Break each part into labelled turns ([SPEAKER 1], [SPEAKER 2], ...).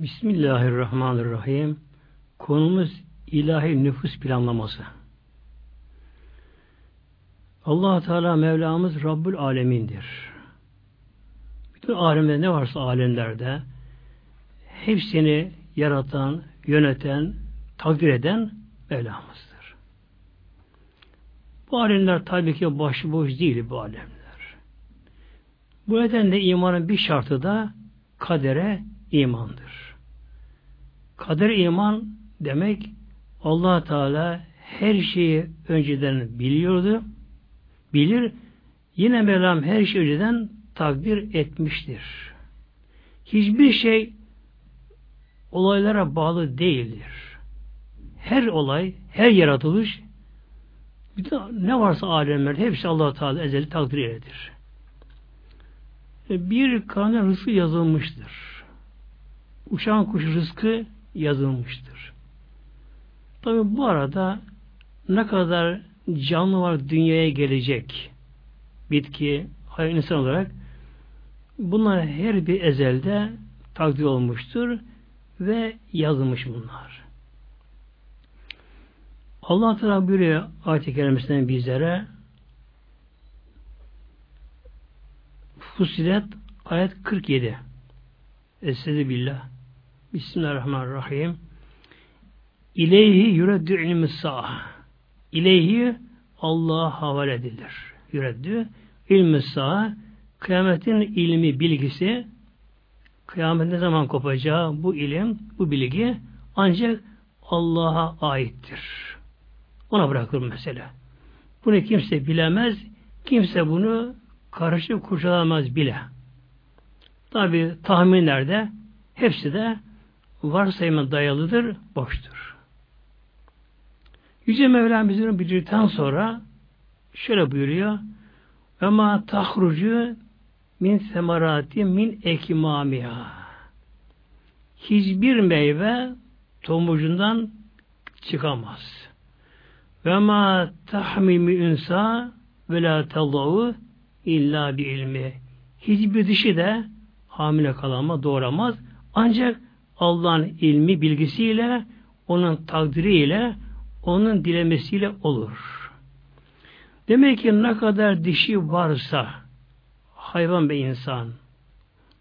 [SPEAKER 1] Bismillahirrahmanirrahim. Konumuz ilahi nüfus planlaması. allah Teala Mevlamız Rabbül Alemin'dir. Bütün alemde ne varsa alemlerde hepsini yaratan, yöneten, takdir eden Mevlamızdır. Bu alemler tabii ki başıboş değil bu alemler. Bu nedenle imanın bir şartı da kadere imandır. Kader iman demek allah Teala her şeyi önceden biliyordu. Bilir. Yine Mevlam her şeyi önceden takdir etmiştir. Hiçbir şey olaylara bağlı değildir. Her olay, her yaratılış ne varsa alemlerde hepsi allah Teala ezeli takdir ededir. Bir kanun rızkı yazılmıştır. Uçan kuş rızkı yazılmıştır. Tabi bu arada ne kadar canlı var dünyaya gelecek bitki, hayvan insan olarak bunlar her bir ezelde takdir olmuştur ve yazılmış bunlar. Allah Teala buyuruyor ayet-i kerimesinden bizlere Fusilet ayet 47 Estaizu billah Bismillahirrahmanirrahim İleyhi yüreddü ilmi sah İleyhi Allah'a havale edilir. Yüreddü ilmi sah kıyametin ilmi bilgisi kıyamet ne zaman kopacağı bu ilim, bu bilgi ancak Allah'a aittir. Ona bırakır mesela. Bunu kimse bilemez, kimse bunu karışık kurcalamaz bile. Tabi tahminlerde hepsi de varsayıma dayalıdır, boştur. Yüce Mevlam bizden bitirdikten sonra şöyle buyuruyor ve ma tahrucu min semarati min ekimamiha hiçbir meyve tomucundan çıkamaz. Ve ma tahmimi ünsa ve la tallahu illa bir ilmi. Hiçbir dişi de hamile kalama doğuramaz. Ancak Allah'ın ilmi bilgisiyle, onun takdiriyle, onun dilemesiyle olur. Demek ki ne kadar dişi varsa hayvan ve insan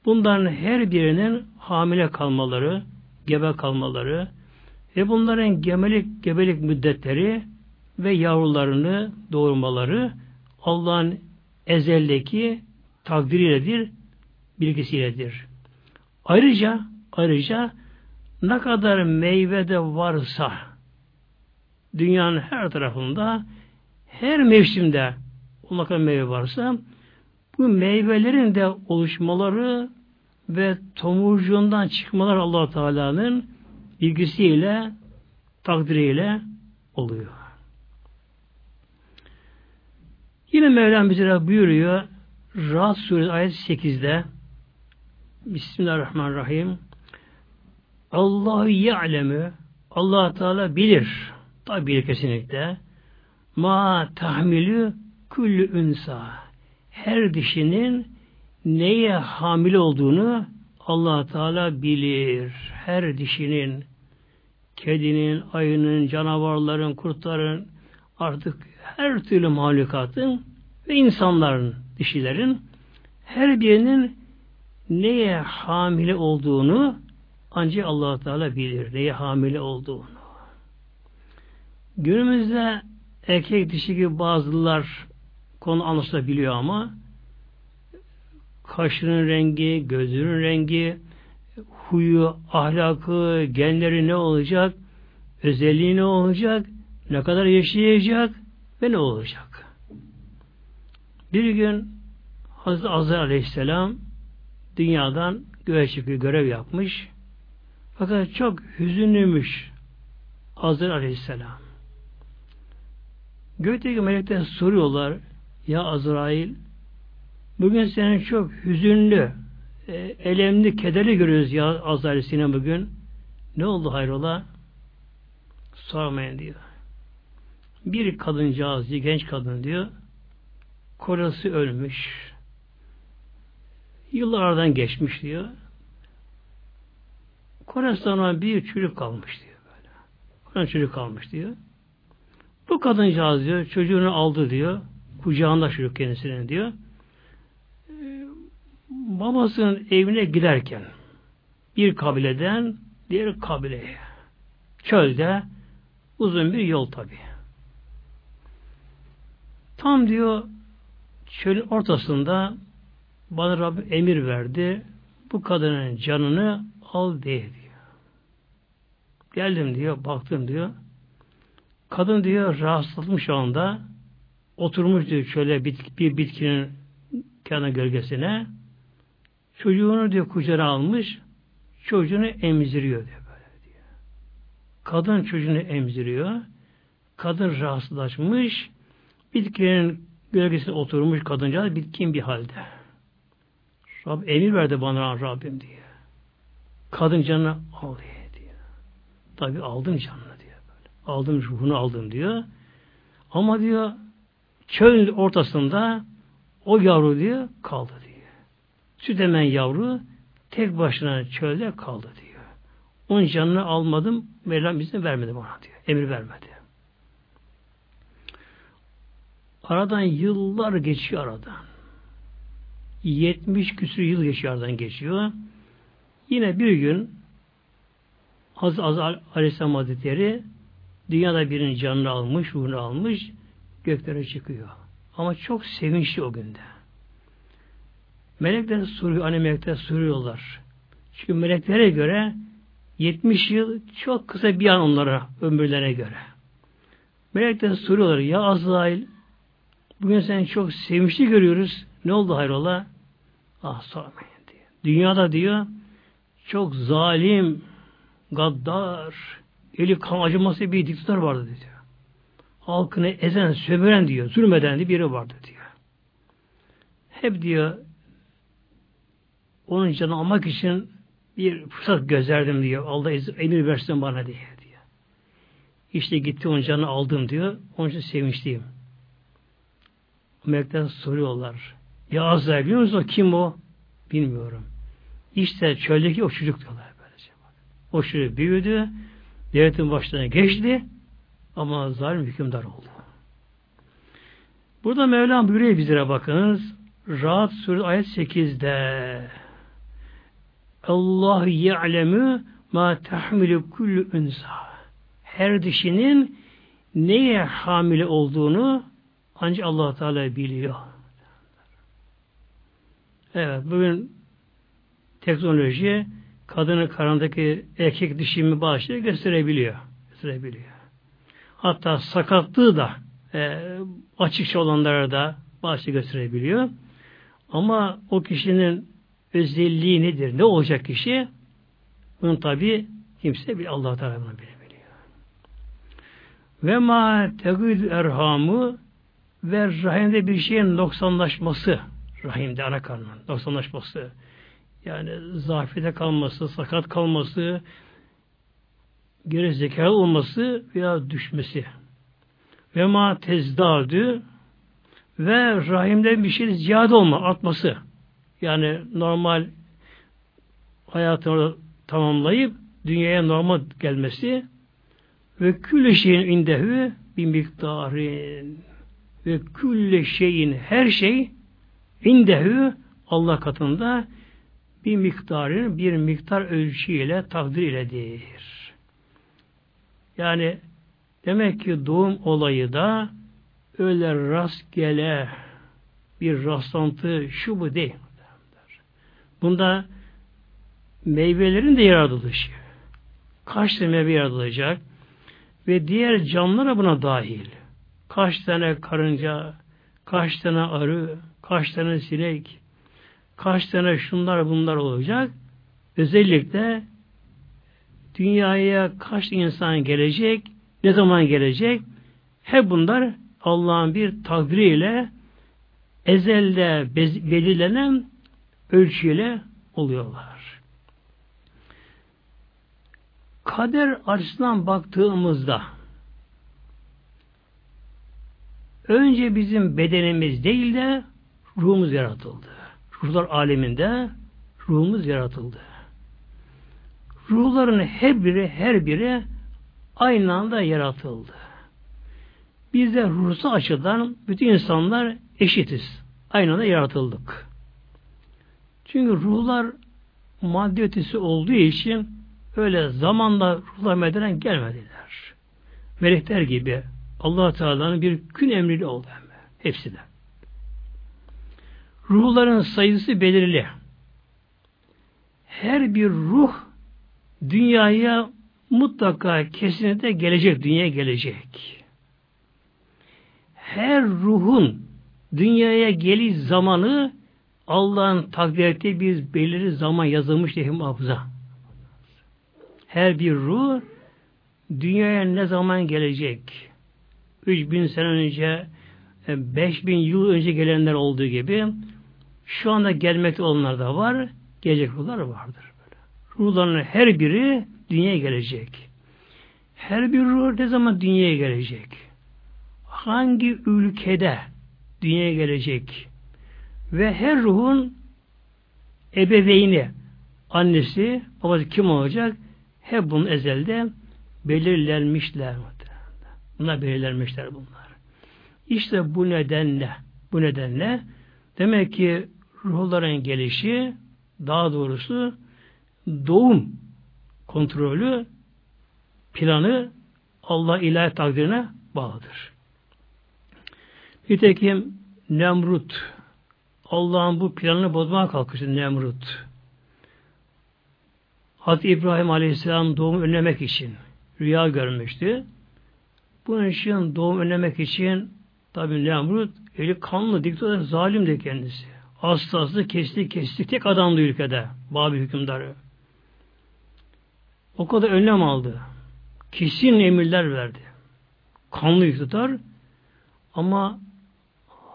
[SPEAKER 1] bunların her birinin hamile kalmaları, gebe kalmaları ve bunların gemelik gebelik müddetleri ve yavrularını doğurmaları Allah'ın ezeldeki takdiriyledir, bilgisiyledir. Ayrıca ayrıca ne kadar meyve de varsa dünyanın her tarafında her mevsimde ne kadar meyve varsa bu meyvelerin de oluşmaları ve tomurcuğundan çıkmaları allah Teala'nın bilgisiyle takdiriyle oluyor. Yine Mevlam bize buyuruyor Rahat Suresi ayet 8'de Bismillahirrahmanirrahim Allahu ya'lemu Allah Teala bilir. Tabi bilir kesinlikle. Ma tahmilü küllü ünsa. Her dişinin neye hamile olduğunu Allah Teala bilir. Her dişinin kedinin, ayının, canavarların, kurtların artık her türlü mahlukatın ve insanların, dişilerin her birinin neye hamile olduğunu ancak allah Teala bilir. Neye hamile olduğunu. Günümüzde erkek dişi gibi bazılar konu anlaşılabiliyor ama kaşının rengi, gözünün rengi, huyu, ahlakı, genleri ne olacak, özelliği ne olacak, ne kadar yaşayacak ve ne olacak? Bir gün Hazreti Azrail Aleyhisselam dünyadan göğe çıkıyor, görev yapmış. Fakat çok hüzünlüymüş Azrail Aleyhisselam. Gökteki melekler soruyorlar ya Azrail bugün senin çok hüzünlü e, elemli, kederli görüyoruz ya Azrail seni bugün. Ne oldu hayrola? Sormayın diyor. Bir kadıncağız, genç kadın diyor, kocası ölmüş. Yıllardan geçmiş diyor. Korestan'a bir çocuk kalmış diyor böyle. Korestan'a çocuk kalmış diyor. Bu kadıncağız diyor çocuğunu aldı diyor. Kucağında çocuk kendisinin diyor. Ee, babasının evine giderken bir kabileden diğer kabileye çölde uzun bir yol tabi. Tam diyor çölün ortasında bana Rabbim emir verdi. Bu kadının canını al diyor. Geldim diyor, baktım diyor. Kadın diyor rahatsızlanmış şu anda. Oturmuş diyor şöyle bit, bir bitkinin kenar gölgesine. Çocuğunu diyor kucağına almış. Çocuğunu emziriyor diyor böyle diyor. Kadın çocuğunu emziriyor. Kadın rahatsızlaşmış. Bitkinin gölgesine oturmuş kadıncağız bitkin bir halde. Rab emir verdi bana Rabbim diye. Kadın diye diyor. Tabi aldım canını diyor. Böyle. Aldım ruhunu aldım diyor. Ama diyor çölün ortasında o yavru diyor kaldı diyor. Süt emen yavru tek başına çölde kaldı diyor. Onun canını almadım, Mevlam izin vermedi bana diyor. Emir vermedi. Aradan yıllar geçiyor aradan. 70 küsur yıl geçiyor aradan geçiyor. Yine bir gün Hazreti Azal Aleyhisselam Hazretleri dünyada birinin canını almış, ruhunu almış, göklere çıkıyor. Ama çok sevinçli o günde. Melekler soruyor, anne melekler soruyorlar. Çünkü meleklere göre 70 yıl çok kısa bir an onlara, ömürlerine göre. Melekler soruyorlar, ya Azrail bugün seni çok sevinçli görüyoruz. Ne oldu hayrola? Ah sormayın diyor. Dünyada diyor çok zalim, gaddar, eli kan acıması bir diktatör vardı diyor. Halkını ezen, sömüren diyor, zulmeden diye biri vardı diyor. Hep diyor onun canını almak için bir fırsat gözlerdim diyor. Allah emir versin bana diye diyor. İşte gitti onun canını aldım diyor. Onun için sevinçliyim. Melekler soruyorlar. Ya Azrail biliyor musun kim o? Bilmiyorum. İşte çöldeki o çocuk diyorlar. O çocuk büyüdü. Devletin başlarına geçti. Ama zalim hükümdar oldu. Burada Mevlam buyuruyor bizlere bakınız. Rahat Suresi ayet 8'de Allah ya'lemu ma tahmilu kullu unsa. Her dişinin neye hamile olduğunu ancak Allah Teala biliyor. Evet, bugün teknoloji kadının karındaki erkek dişimi bağışlayıp gösterebiliyor. Gösterebiliyor. Hatta sakatlığı da e, açıkça olanlara da bağışlı gösterebiliyor. Ama o kişinin özelliği nedir? Ne olacak kişi? Bunu tabi kimse bir Allah Teala bunu bilebiliyor. Ve ma tegül erhamı ve rahimde bir şeyin noksanlaşması rahimde ana karnının noksanlaşması yani zafiyete kalması, sakat kalması, geri zekalı olması veya düşmesi. Ve ma tezdadü ve rahimde bir şey ziyade olma, artması. Yani normal hayatını tamamlayıp dünyaya normal gelmesi ve külle şeyin indehü bir miktarın ve külle şeyin her şey indehü Allah katında bir miktarın bir miktar ölçüyle takdir iledir. Yani demek ki doğum olayı da öyle rastgele bir rastlantı şu bu değil. Bunda meyvelerin de yaratılışı. Kaç tane meyve yaratılacak ve diğer canlılar buna dahil. Kaç tane karınca, kaç tane arı, kaç tane sinek, kaç tane şunlar bunlar olacak. Özellikle dünyaya kaç insan gelecek, ne zaman gelecek? Hep bunlar Allah'ın bir takdiriyle ezelde belirlenen ölçüyle oluyorlar. Kader açısından baktığımızda önce bizim bedenimiz değil de ruhumuz yaratıldı. Ruhlar aleminde ruhumuz yaratıldı. ruhların her biri her biri aynı anda yaratıldı. Biz de ruhsal açıdan bütün insanlar eşitiz. Aynı anda yaratıldık. Çünkü ruhlar maddi ötesi olduğu için öyle zamanla ruhlar medenen gelmediler. Melekler gibi allah Teala'nın bir gün emriyle oldu. Hepsi de. Ruhların sayısı belirli. Her bir ruh dünyaya mutlaka kesinlikle gelecek, dünyaya gelecek. Her ruhun dünyaya geliş zamanı Allah'ın takdir bir belirli zaman yazılmış diye hafıza. Her bir ruh dünyaya ne zaman gelecek? 3000 sene önce 5000 e, yıl önce gelenler olduğu gibi şu anda gelmekte olanlar da var, gelecek ruhlar vardır. Böyle. Ruhların her biri dünyaya gelecek. Her bir ruh ne zaman dünyaya gelecek? Hangi ülkede dünyaya gelecek? Ve her ruhun ebeveyni, annesi, babası kim olacak? Hep bunun ezelde belirlenmişler. Bunlar belirlenmişler bunlar. İşte bu nedenle, bu nedenle demek ki ruhların gelişi daha doğrusu doğum kontrolü planı Allah ilahi takdirine bağlıdır. Nitekim Nemrut Allah'ın bu planını bozmaya kalkıştı Nemrut. Hazreti İbrahim Aleyhisselam doğum önlemek için rüya görmüştü. Bunun için doğum önlemek için tabi Nemrut eli kanlı, diktatör, zalimdi kendisi. Hastası kesti kesti. Tek adamdı ülkede. Babil hükümdarı. O kadar önlem aldı. Kesin emirler verdi. Kanlı iktidar ama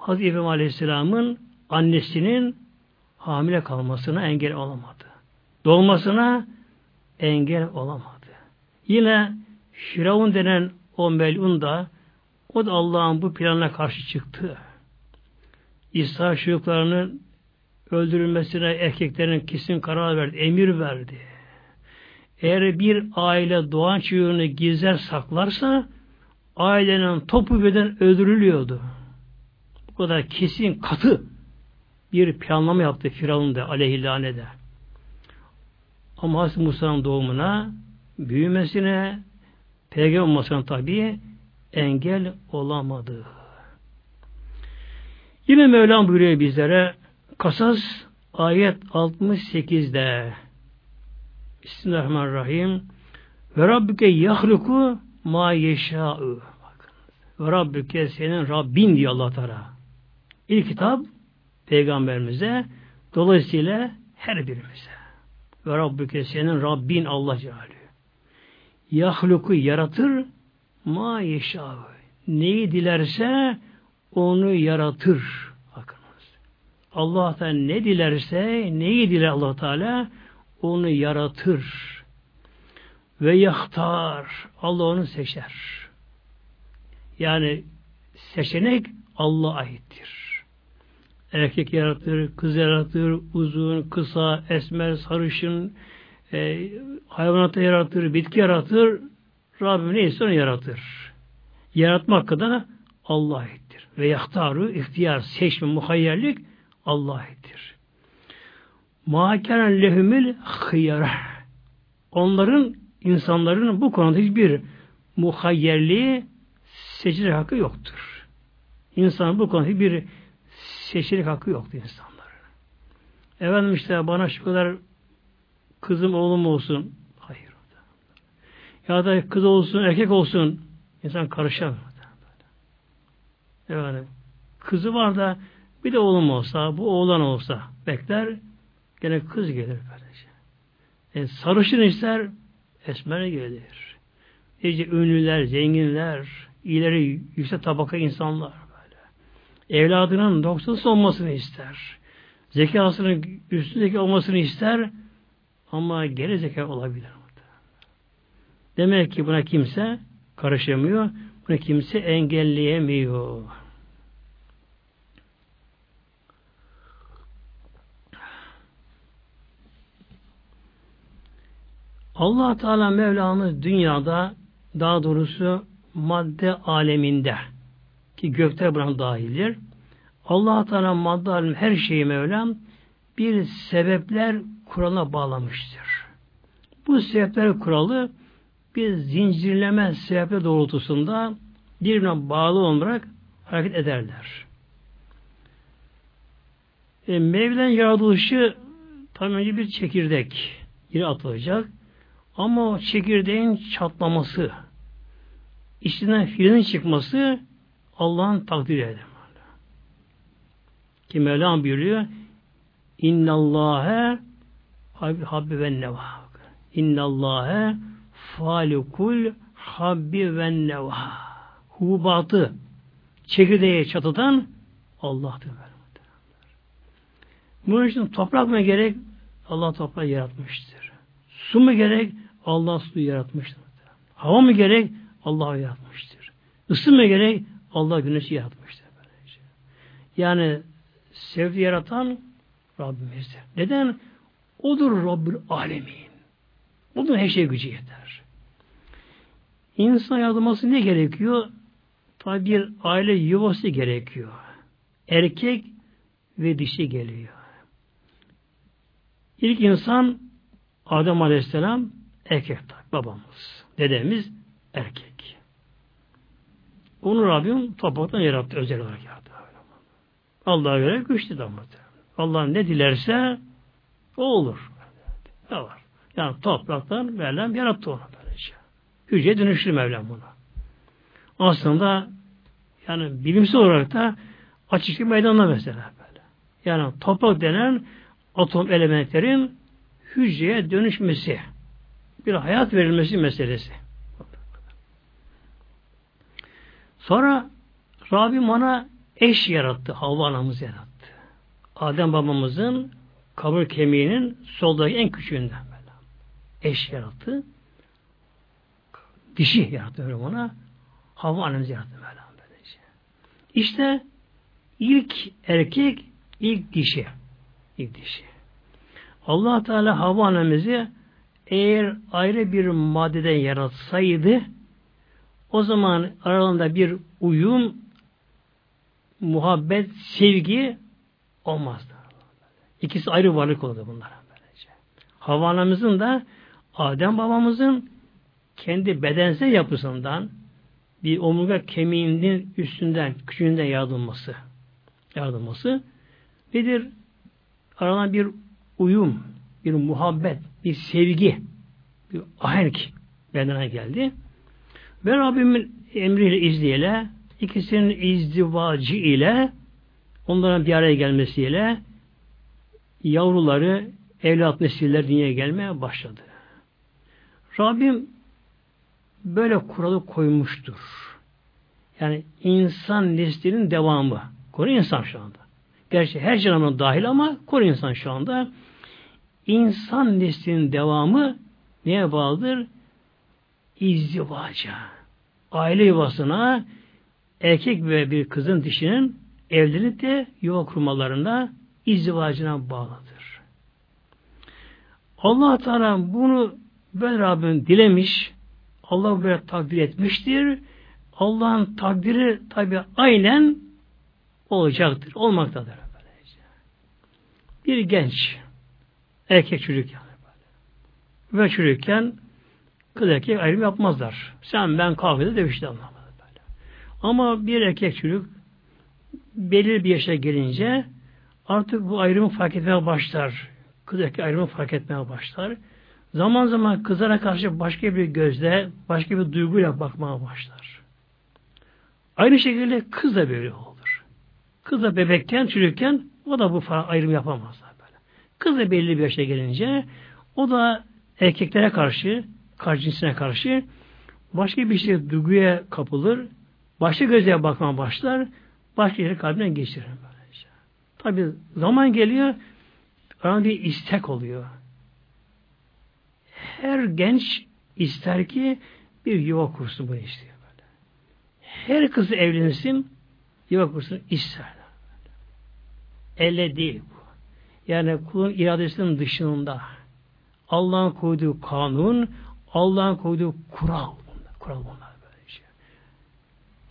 [SPEAKER 1] Hazreti İbrahim Aleyhisselam'ın annesinin hamile kalmasına engel olamadı. Doğmasına engel olamadı. Yine Firavun denen o melun da o da Allah'ın bu planına karşı çıktı. İsa çocuklarının öldürülmesine erkeklerin kesin karar verdi, emir verdi. Eğer bir aile doğan çocuğunu gizler saklarsa ailenin topu beden öldürülüyordu. Bu kadar kesin, katı bir planlama yaptı Firavun da aleyhillâne Ama Hazreti Musa'nın doğumuna, büyümesine, peygamber olmasına tabi engel olamadı. Yine Mevlam buyuruyor bizlere Kasas ayet 68'de Bismillahirrahmanirrahim. Ve Rabbüke yahluku ma yeşâ'ü ve Rabbüke senin Rabbin diyor Allah Teala. İlk kitap Peygamberimize dolayısıyla her birimize. Ve Rabbüke senin Rabbin Allah Celle. Yahluku yaratır ma yeşâ'ü neyi dilerse onu yaratır. Bakınız. Allah Teala ne dilerse, neyi diler Allah Teala onu yaratır. Ve yahtar. Allah onu seçer. Yani seçenek Allah'a aittir. Erkek yaratır, kız yaratır, uzun, kısa, esmer, sarışın, e, hayvanatı yaratır, bitki yaratır, Rabbim neyse onu yaratır. Yaratmak kadar Allah'a aittir. Ve yahtaru ihtiyar, seçme, muhayyerlik Allah'a aittir. Mâkenen lehümül hıyara. Onların, insanların bu konuda hiçbir muhayyerliği seçilir hakkı yoktur. İnsan bu konuda bir seçilik hakkı yoktur insanların. Efendim işte bana şu kadar kızım oğlum olsun. Hayır. Ya da kız olsun, erkek olsun. İnsan karışamıyor. Efendim, kızı var da bir de oğlum olsa, bu oğlan olsa bekler, gene kız gelir kardeşim. E, sarışın ister, esmer gelir. İyice ünlüler, zenginler, ileri yüksek tabaka insanlar böyle. Evladının doktorası olmasını ister. Zekasının üstündeki olmasını ister ama geri zeka olabilir. Demek ki buna kimse karışamıyor. Bunu kimse engelleyemiyor. allah Teala Mevlamız dünyada daha doğrusu madde aleminde ki gökte buna dahildir. allah Teala madde alem her şeyi Mevlam bir sebepler kuralına bağlamıştır. Bu sebepler kuralı bir zincirleme sebepler doğrultusunda birbirine bağlı olarak hareket ederler. E, Mevlen yaratılışı tabii önce bir çekirdek yere atılacak. Ama o çekirdeğin çatlaması, içinden filin çıkması Allah'ın takdiri eder. Ki Mevlam buyuruyor İnnallâhe habbi ve neva. İnnallâhe falikul habbi ve neva. Hubatı çekirdeğe çatıdan Allah'tır. Bunun için toprak mı gerek? Allah toprağı yaratmıştır. Su mu gerek? Allah suyu yaratmıştır. Hava mı gerek? Allah yaratmıştır. Isı mı gerek? Allah güneşi yaratmıştır. Yani sevdi yaratan Rabbimizdir. Neden? Odur Rabbül Alemin. Onun her şey gücü yeter. İnsan yaratılması ne gerekiyor? Tabi bir aile yuvası gerekiyor. Erkek ve dişi geliyor. İlk insan Adem Aleyhisselam erkek babamız. Dedemiz erkek. Onu Rabbim topraktan yarattı. Özel olarak yarattı. Allah'a göre güçlü damat. Allah ne dilerse o olur. Ne var? Yani topraktan Mevlam yarattı onu böylece. Hücre dönüştü Mevlam bunu. Aslında yani bilimsel olarak da açıklık meydanda mesela böyle. Yani toprak denen atom elementlerin hücreye dönüşmesi, bir hayat verilmesi meselesi. Sonra Rabbim ona eş yarattı, Havva anamız yarattı. Adem babamızın kabur kemiğinin soldaki en küçüğünden böyle. Eş yarattı. Dişi yarattı öyle ona. Havva annemiz yarattı böyle. Böylece. İşte ilk erkek, ilk dişi. İlk dişi. allah Teala Havva annemizi eğer ayrı bir maddeden yaratsaydı o zaman aralarında bir uyum, muhabbet, sevgi olmazdı. İkisi ayrı varlık oldu bunlar. Havva anamızın da Adem babamızın kendi bedensel yapısından bir omurga kemiğinin üstünden, küçüğünden yaratılması. Yaratılması nedir? Aranan bir uyum, bir muhabbet, bir sevgi, bir ahenk bedene geldi. Ve Rabbimin emriyle izniyle ikisinin izdivacı ile onların bir araya gelmesiyle yavruları, evlat nesiller dünyaya gelmeye başladı. Rabbim böyle kuralı koymuştur. Yani insan neslinin devamı. Konu insan şu anda. Gerçi her canlı dahil ama konu insan şu anda. İnsan neslinin devamı neye bağlıdır? İzdivaca. Aile yuvasına erkek ve bir kızın dişinin de yuva kurmalarında izdivacına bağlıdır. Allah Teala bunu ben Rabbim dilemiş, Allah böyle takdir etmiştir. Allah'ın takdiri tabi aynen olacaktır, olmaktadır. Bir genç, erkek çocuk yani böyle. Ve çocukken kız erkek ayrım yapmazlar. Sen ben kahvede dövüşte anlamadı böyle. Ama bir erkek çocuk belirli bir yaşa gelince artık bu ayrımı fark etmeye başlar. Kız erkek ayrımı fark etmeye başlar. Zaman zaman kızlara karşı başka bir gözle, başka bir duyguyla bakmaya başlar. Aynı şekilde kız da böyle olur. Kız da bebekken, çocukken o da bu ayrım yapamazlar böyle. Kız da belli bir yaşa gelince o da erkeklere karşı, karşı karşı başka bir şey duyguya kapılır, başka gözle bakmaya başlar, başka yere kalbinden geçirir. Tabi zaman geliyor, bir istek oluyor. Her genç ister ki bir yuva kursun bunu istiyor. Böyle. Her kız evlensin, yuva kursun ister. Elle değil bu. Yani kulun iradesinin dışında Allah'ın koyduğu kanun, Allah'ın koyduğu kural. Kural bunlar böyle şey.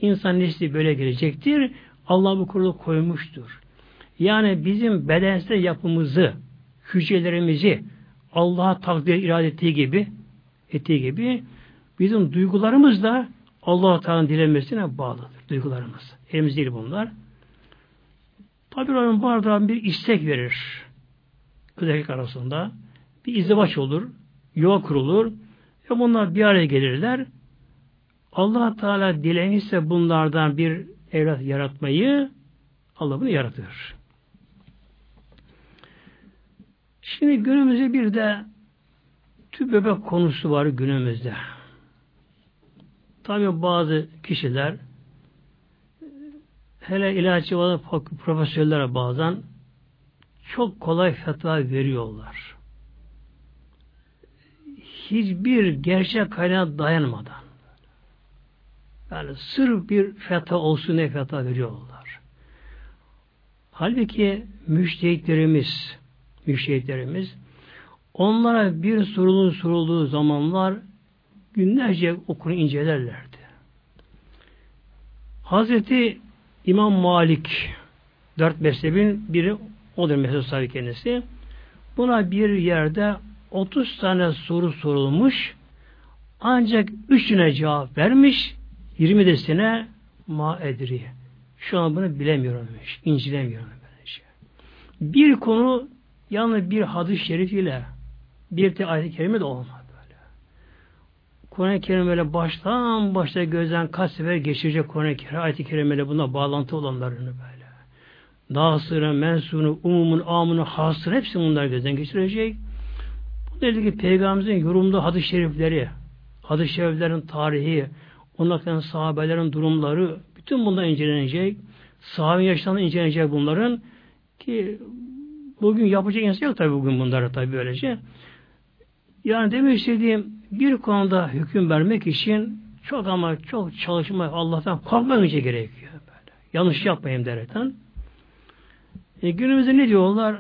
[SPEAKER 1] İnsan nesli böyle gelecektir. Allah bu kuralı koymuştur. Yani bizim bedensel yapımızı, hücrelerimizi Allah'a takdir irade ettiği gibi ettiği gibi bizim duygularımız da Allah Teala'nın dilemesine bağlıdır. Duygularımız. Elimiz değil bunlar. Tabi onun bardağı bir istek verir. Kız arasında. Bir izdivaç olur. Yuva kurulur. Ve bunlar bir araya gelirler. allah Teala dilemişse bunlardan bir evlat yaratmayı Allah bunu yaratır. Şimdi günümüzde bir de tüp bebek konusu var günümüzde. Tabi bazı kişiler hele ilaççı olan profesörlere bazen çok kolay fetva veriyorlar. Hiçbir gerçek kaynağa dayanmadan. Yani sırf bir fetva olsun diye fetva veriyorlar. Halbuki müştehitlerimiz müştehitlerimiz onlara bir sorunun sorulduğu zamanlar günlerce okunu incelerlerdi. Hazreti İmam Malik dört mezhebin biri odur mezhep sahibi kendisi. Buna bir yerde 30 tane soru sorulmuş ancak üçüne cevap vermiş 20 desine ma edri. Şu an bunu bilemiyorum demiş. İncilemiyorum böylece. Bir konu yalnız bir hadis-i şerif ile bir de ayet-i kerime de olmaz. Kur'an-ı Kerim böyle baştan başta gözden kaç sefer geçirecek Kur'an-ı Kerim, ayet-i kerimeyle buna bağlantı olanlarını böyle. Nasırı, mensunu, umumun, amunu, hasını hepsini bunlar gözden geçirecek. Bu da ki Peygamberimizin yorumlu hadis-i şerifleri, hadis-i şeriflerin tarihi, onlardan sahabelerin durumları, bütün bunlar incelenecek. Sahabenin yaşlarında incelenecek bunların ki bugün yapacak insan yok tabi bugün bunlara tabi böylece. Yani demek istediğim bir konuda hüküm vermek için çok ama çok çalışma Allah'tan korkmak önce gerekiyor. Böyle. Yanlış yapmayayım derekten. E, günümüzde ne diyorlar?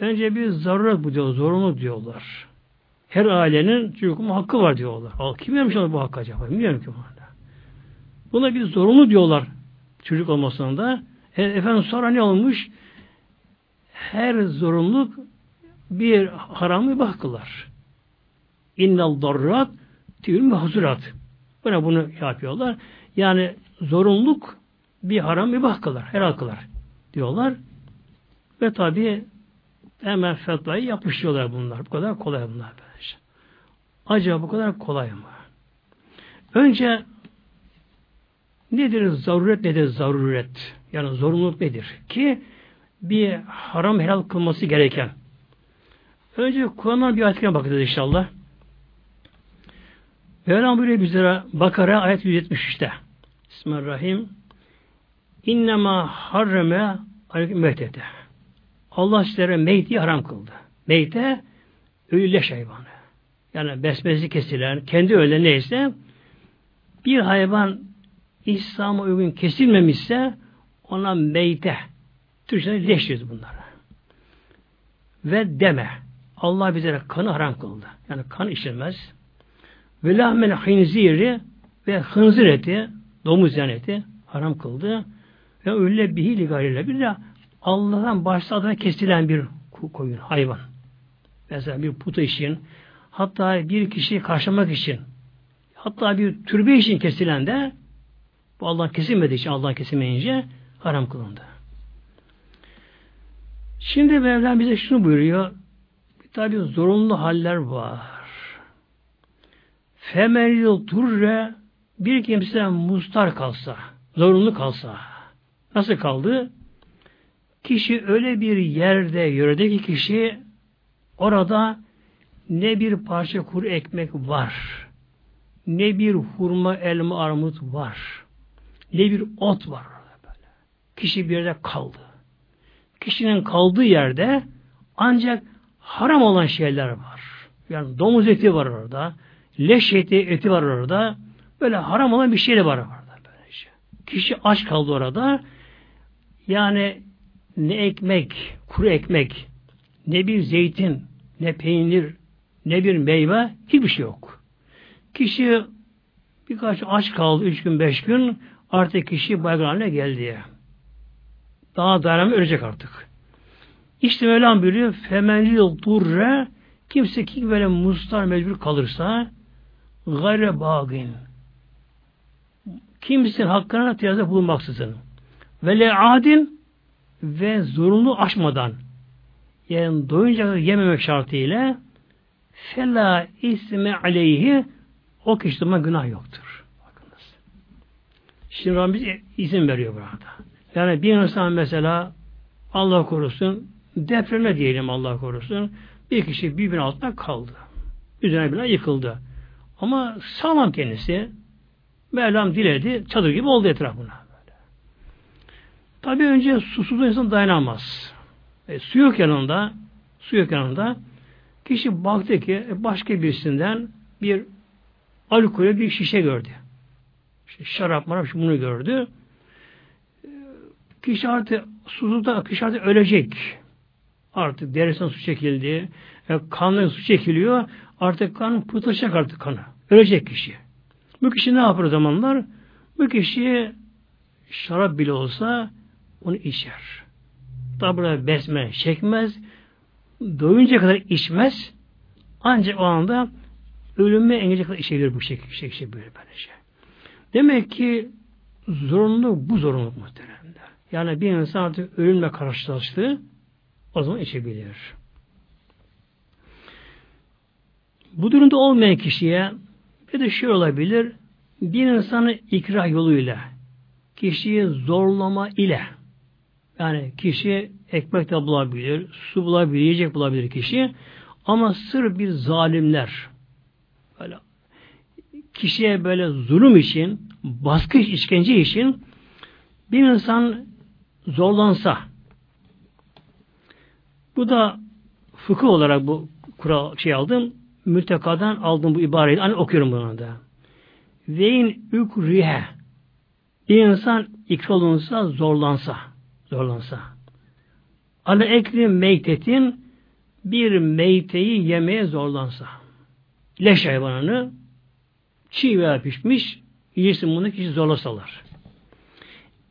[SPEAKER 1] Önce bir zaruret bu diyor, zorunlu diyorlar. Her ailenin çocuğun hakkı var diyorlar. Al, kim vermiş bu hakkı acaba? Bilmiyorum ki bana. Buna bir zorunlu diyorlar çocuk olmasında. E, efendim sonra ne olmuş? Her zorunluluk bir haramı bakılar. İnnal darrat tül mahzurat. Buna bunu yapıyorlar. Yani zorunluluk bir haram bir bakılar. Her kılar diyorlar. Ve tabi hemen fetvayı yapışıyorlar bunlar. Bu kadar kolay bunlar. Bence. Acaba bu kadar kolay mı? Önce nedir zaruret nedir zaruret? Yani zorunluluk nedir? Ki bir haram helal kılması gereken. Önce Kur'an'dan bir ayetine bakacağız inşallah. Mevlam buyuruyor bizlere Bakara ayet 173'te. Bismillahirrahmanirrahim. İnnemâ harreme aleyküm mehtete. Allah sizlere meyti haram kıldı. Meyte ölüleş hayvanı. Yani besmesi kesilen, kendi öyle neyse bir hayvan İslam'a uygun kesilmemişse ona meyte Türkçe'de leş diyoruz bunlara. Ve deme. Allah bize kanı haram kıldı. Yani kan içilmez. Ve lahmel hinziri ve hınzır eti, domuz yani eti haram kıldı. Ve öyle bihi gayriyle bir de Allah'tan başta adına kesilen bir koyun, hayvan. Mesela bir puta için, hatta bir kişiyi karşılamak için, hatta bir türbe için kesilen de bu Allah kesilmediği için, Allah kesilmeyince haram kılındı. Şimdi Mevlam bize şunu buyuruyor. Tabi zorunlu haller var. Femeril turre bir kimse mustar kalsa, zorunlu kalsa. Nasıl kaldı? Kişi öyle bir yerde, yöredeki kişi orada ne bir parça kuru ekmek var, ne bir hurma, elma, armut var, ne bir ot var böyle. Kişi bir yerde kaldı. Kişinin kaldığı yerde ancak haram olan şeyler var. Yani domuz eti var orada, leş eti, eti var orada. Böyle haram olan bir şey de var orada. Böylece. Kişi aç kaldı orada. Yani ne ekmek, kuru ekmek, ne bir zeytin, ne peynir, ne bir meyve, hiçbir şey yok. Kişi birkaç aç kaldı, üç gün, beş gün, artık kişi baygın haline geldi. Daha dayanamıyor, ölecek artık. İşte Mevlam buyuruyor, femenil durre, kimse ki böyle mustar mecbur kalırsa, gayre bagin, kimsenin hakkına tiyazda bulunmaksızın, ve le adin, ve zorunlu aşmadan, yani doyunca yememek şartıyla, fela isme aleyhi, o kişiden günah yoktur. Bakınız. Şimdi Rabbimiz izin veriyor burada. Yani bir insan mesela Allah korusun depreme diyelim Allah korusun bir kişi birbirinin altında kaldı. Üzerine bina yıkıldı. Ama sağlam kendisi Mevlam diledi çadır gibi oldu etrafına. Tabii önce susuz insan dayanamaz. E, su yok yanında su yok yanında kişi baktı ki e, başka birisinden bir alkolü bir şişe gördü. İşte şarap marap bunu gördü. Kişi artık susuzda kişi artık ölecek. Artık derisinden su çekildi. E, kanından su çekiliyor. Artık kan pıhtıracak artık kanı. Ölecek kişi. Bu kişi ne yapar o zamanlar? Bu kişi şarap bile olsa onu içer. Burada besme çekmez. Doyunca kadar içmez. Ancak o anda ölüme engelleyecek kadar içebilir bu şekilde, şey, şey böyle böyle şey. Demek ki zorunlu bu zorunluluk muhteremler. Yani bir insan artık ölümle karşılaştı o zaman içebilir. Bu durumda olmayan kişiye bir de şey olabilir. Bir insanı ikrah yoluyla kişiyi zorlama ile yani kişi ekmek de bulabilir, su bulabilir, yiyecek bulabilir kişi. Ama sır bir zalimler. Böyle kişiye böyle zulüm için, baskı işkence için bir insan zorlansa bu da fıkıh olarak bu kural şey aldım. Mültekadan aldım bu ibareyi. Hani okuyorum bunu da. Ve in ükrihe bir insan ikrolunsa, zorlansa zorlansa ale ekli meytetin bir meyteyi yemeye zorlansa leş hayvanını çiğ veya pişmiş yiyirsin bunu kişi zorlasalar.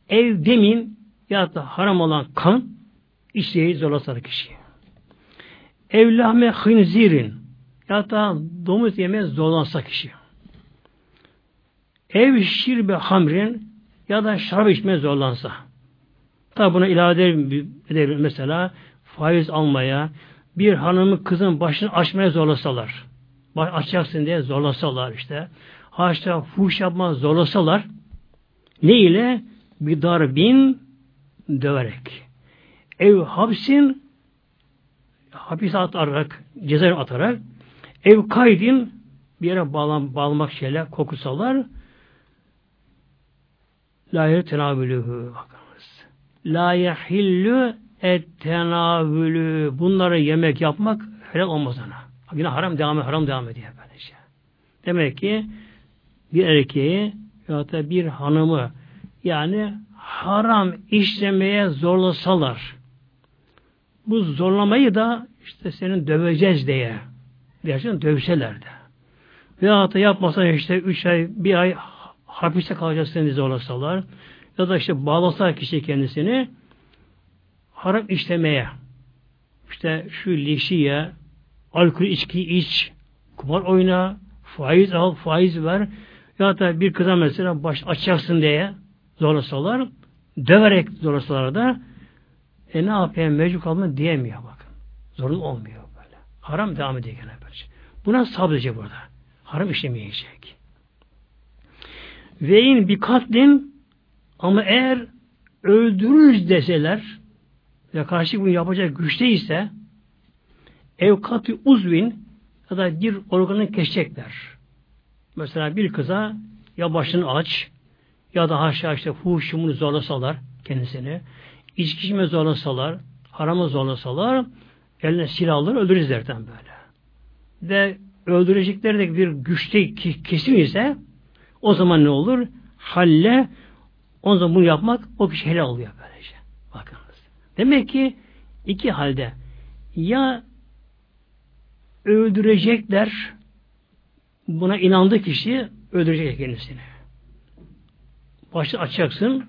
[SPEAKER 1] Ev demin ya da haram olan kan işleyi zorlasalar kişi. Ev lahme hınzirin ya da domuz yemeye zorlansa kişi. Ev şirbe hamrin ya da şarap içmeye zorlansa. Tabi buna ilave edebilir mesela faiz almaya, bir hanımı kızın başını açmaya zorlasalar. Baş açacaksın diye zorlasalar işte. Haşta fuş yapma zorlasalar ne ile? Bir darbin döverek. Ev hapsin hapis atarak, ceza atarak ev kaydin bir yere bağlan, bağlamak şeyler kokusalar la yetenavülühü bakınız. La yehillü et tenavülü bunları yemek yapmak helal olmaz ona. Yine haram devam haram devam ediyor böylece. Demek ki bir erkeği ya da bir hanımı yani haram işlemeye zorlasalar bu zorlamayı da işte senin döveceğiz diye gerçekten dövseler de. Veya da yapmasa işte üç ay, bir ay hapiste kalacaksın diye zorlasalar ya da işte bağlasa kişi kendisini haram işlemeye işte şu leşiye alkol içki iç kumar oyna faiz al faiz ver ya da bir kıza mesela baş açacaksın diye zorlasalar döverek zorlasalar da e ne yapayım mecbur kalma diyemiyor bakın. Zorun olmuyor böyle. Haram devam ediyor gene böyle. Buna sabredecek burada. Haram işlemeyecek. Ve in bir katlin ama eğer öldürürüz deseler ve karşı bunu yapacak güçte ise ev katı uzvin ya da bir organı kesecekler. Mesela bir kıza ya başını aç ya da haşa işte fuhuşumunu zorlasalar kendisini içki içme zorlasalar harama zorlasalar eline silah alır öldürürüz derden böyle. Ve öldürecekleri de bir güçte kesin ise o zaman ne olur? Halle o zaman bunu yapmak o kişi helal oluyor böylece. Bakınız. Demek ki iki halde ya öldürecekler. Buna inandı kişi öldürecek kendisini. Başı açacaksın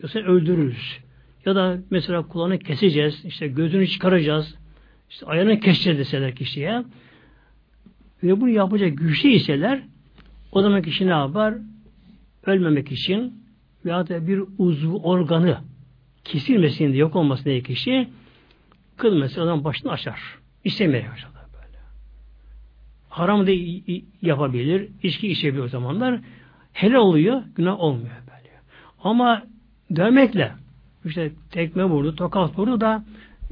[SPEAKER 1] yoksa öldürürüz. Ya da mesela kulağını keseceğiz, işte gözünü çıkaracağız, işte ayağını keseceğiz deseler kişiye. Ve bunu yapacak güçlü iseler o zaman kişi ne yapar? Ölmemek için veya da bir uzvu organı kesilmesin diye yok olmasın diye kişi kıl mesela adam başını açar. İstemiyor başladı böyle. Haram da yapabilir, içki içebilir o zamanlar. Helal oluyor, günah olmuyor. Ama dövmekle işte tekme vurdu, tokat vurdu da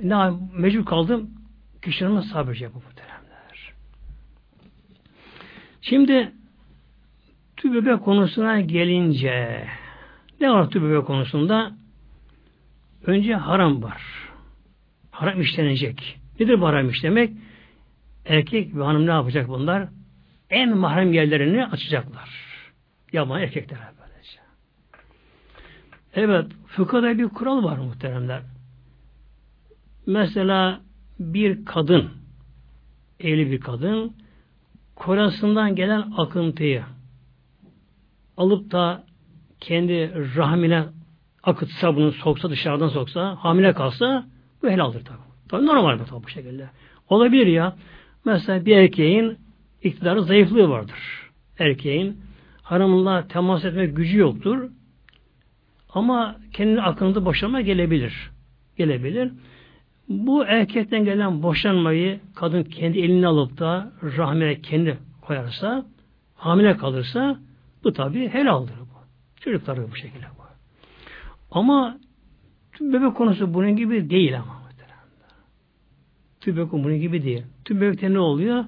[SPEAKER 1] ne mecbur kaldım kişinin sabır yapı muhteremler. Şimdi tübebe konusuna gelince ne var tübebe konusunda? Önce haram var. Haram işlenecek. Nedir bu haram işlemek? Erkek ve hanım ne yapacak bunlar? En mahrem yerlerini açacaklar. Yaman erkekler böylece. Evet, fıkhada bir kural var muhteremler. Mesela bir kadın, evli bir kadın, korasından gelen akıntıyı alıp da kendi rahmine akıtsa bunu soksa dışarıdan soksa hamile kalsa bu helaldir tabi. Tabi normal tabi bu şekilde. Olabilir ya. Mesela bir erkeğin iktidarı zayıflığı vardır. Erkeğin hanımla temas etme gücü yoktur. Ama kendini akıntı boşanma gelebilir. Gelebilir. Bu erkekten gelen boşanmayı kadın kendi eline alıp da rahmine kendi koyarsa, hamile kalırsa bu tabi helaldir bu. Çocukları bu şekilde bu. Ama tüm bebek konusu bunun gibi değil ama. Tüm bebek bunun gibi değil. Tüm ne oluyor?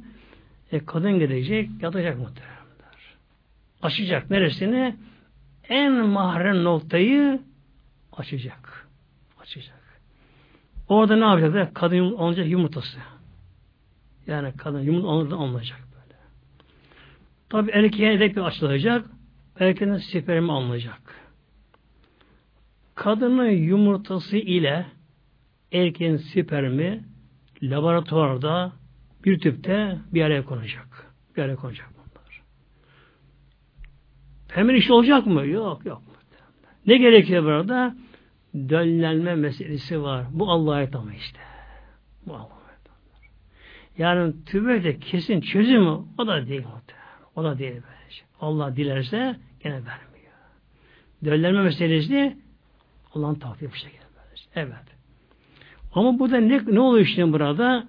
[SPEAKER 1] E, kadın gidecek, yatacak muhteremler. Açacak neresini? En mahrem noktayı açacak. Açacak. Orada ne yapacaklar? Kadın olacak yumurtası. Yani kadın yumurta alınacak böyle. Tabi erkeğe hedef açılacak. Erkeğin spermi alınacak. Kadının yumurtası ile erkeğin spermi laboratuvarda bir tüpte bir araya konacak. Bir araya konacak. Hemen iş olacak mı? Yok yok. Ne gerekiyor burada? Döllenme meselesi var. Bu Allah'a ait ama işte. Bu Allah'a ait. Yani tübekte kesin çözümü o da değil. O da değil bence. Allah dilerse gene vermiyor. Döllenme meselesi Allah'ın takdiri bu şekilde. Evet. Ama burada ne, ne oluyor işte burada?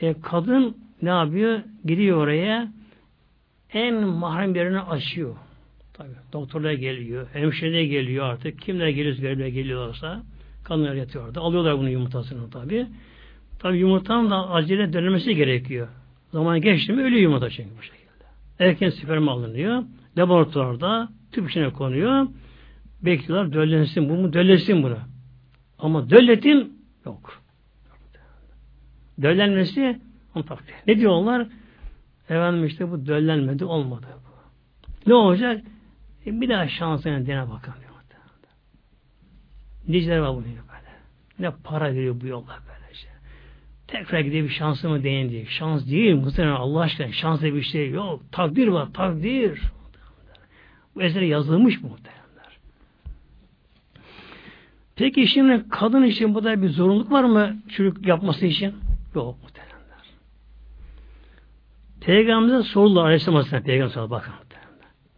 [SPEAKER 1] E, kadın ne yapıyor? Gidiyor oraya en mahrem yerini açıyor. Tabii doktorlar geliyor, hemşireler geliyor artık. Kimler geliyor, görevler geliyorsa kadınlar yatıyor orada. Alıyorlar bunun yumurtasını tabii. Tabii yumurtanın da acele dönmesi gerekiyor. Zaman geçti mi ölüyor yumurta çünkü bu şekilde. Erken sperm alınıyor. Laboratuvarda tüp içine konuyor. Bekliyorlar döllensin. Bu mu? Döllensin bunu. Ama dölletin yok. Döllenmesi ne diyorlar? Efendim işte bu döllenmedi olmadı. Bu. Ne olacak? E bir daha şansına dene bakalım. Niciler var bunu böyle. Ne para veriyor bu yollar böylece. Tekrar gidip şansımı deneyin diye. Şans değil muhtemelen Allah aşkına. Şans bir şey yok. Takdir var. Takdir. Bu eseri yazılmış muhtemelenler. Peki şimdi kadın için bu da bir zorunluluk var mı çocuk yapması için? Yok muhtemelenler. Peygamberimize sordular Aleyhisselam Hazretleri. Peygamber bakın.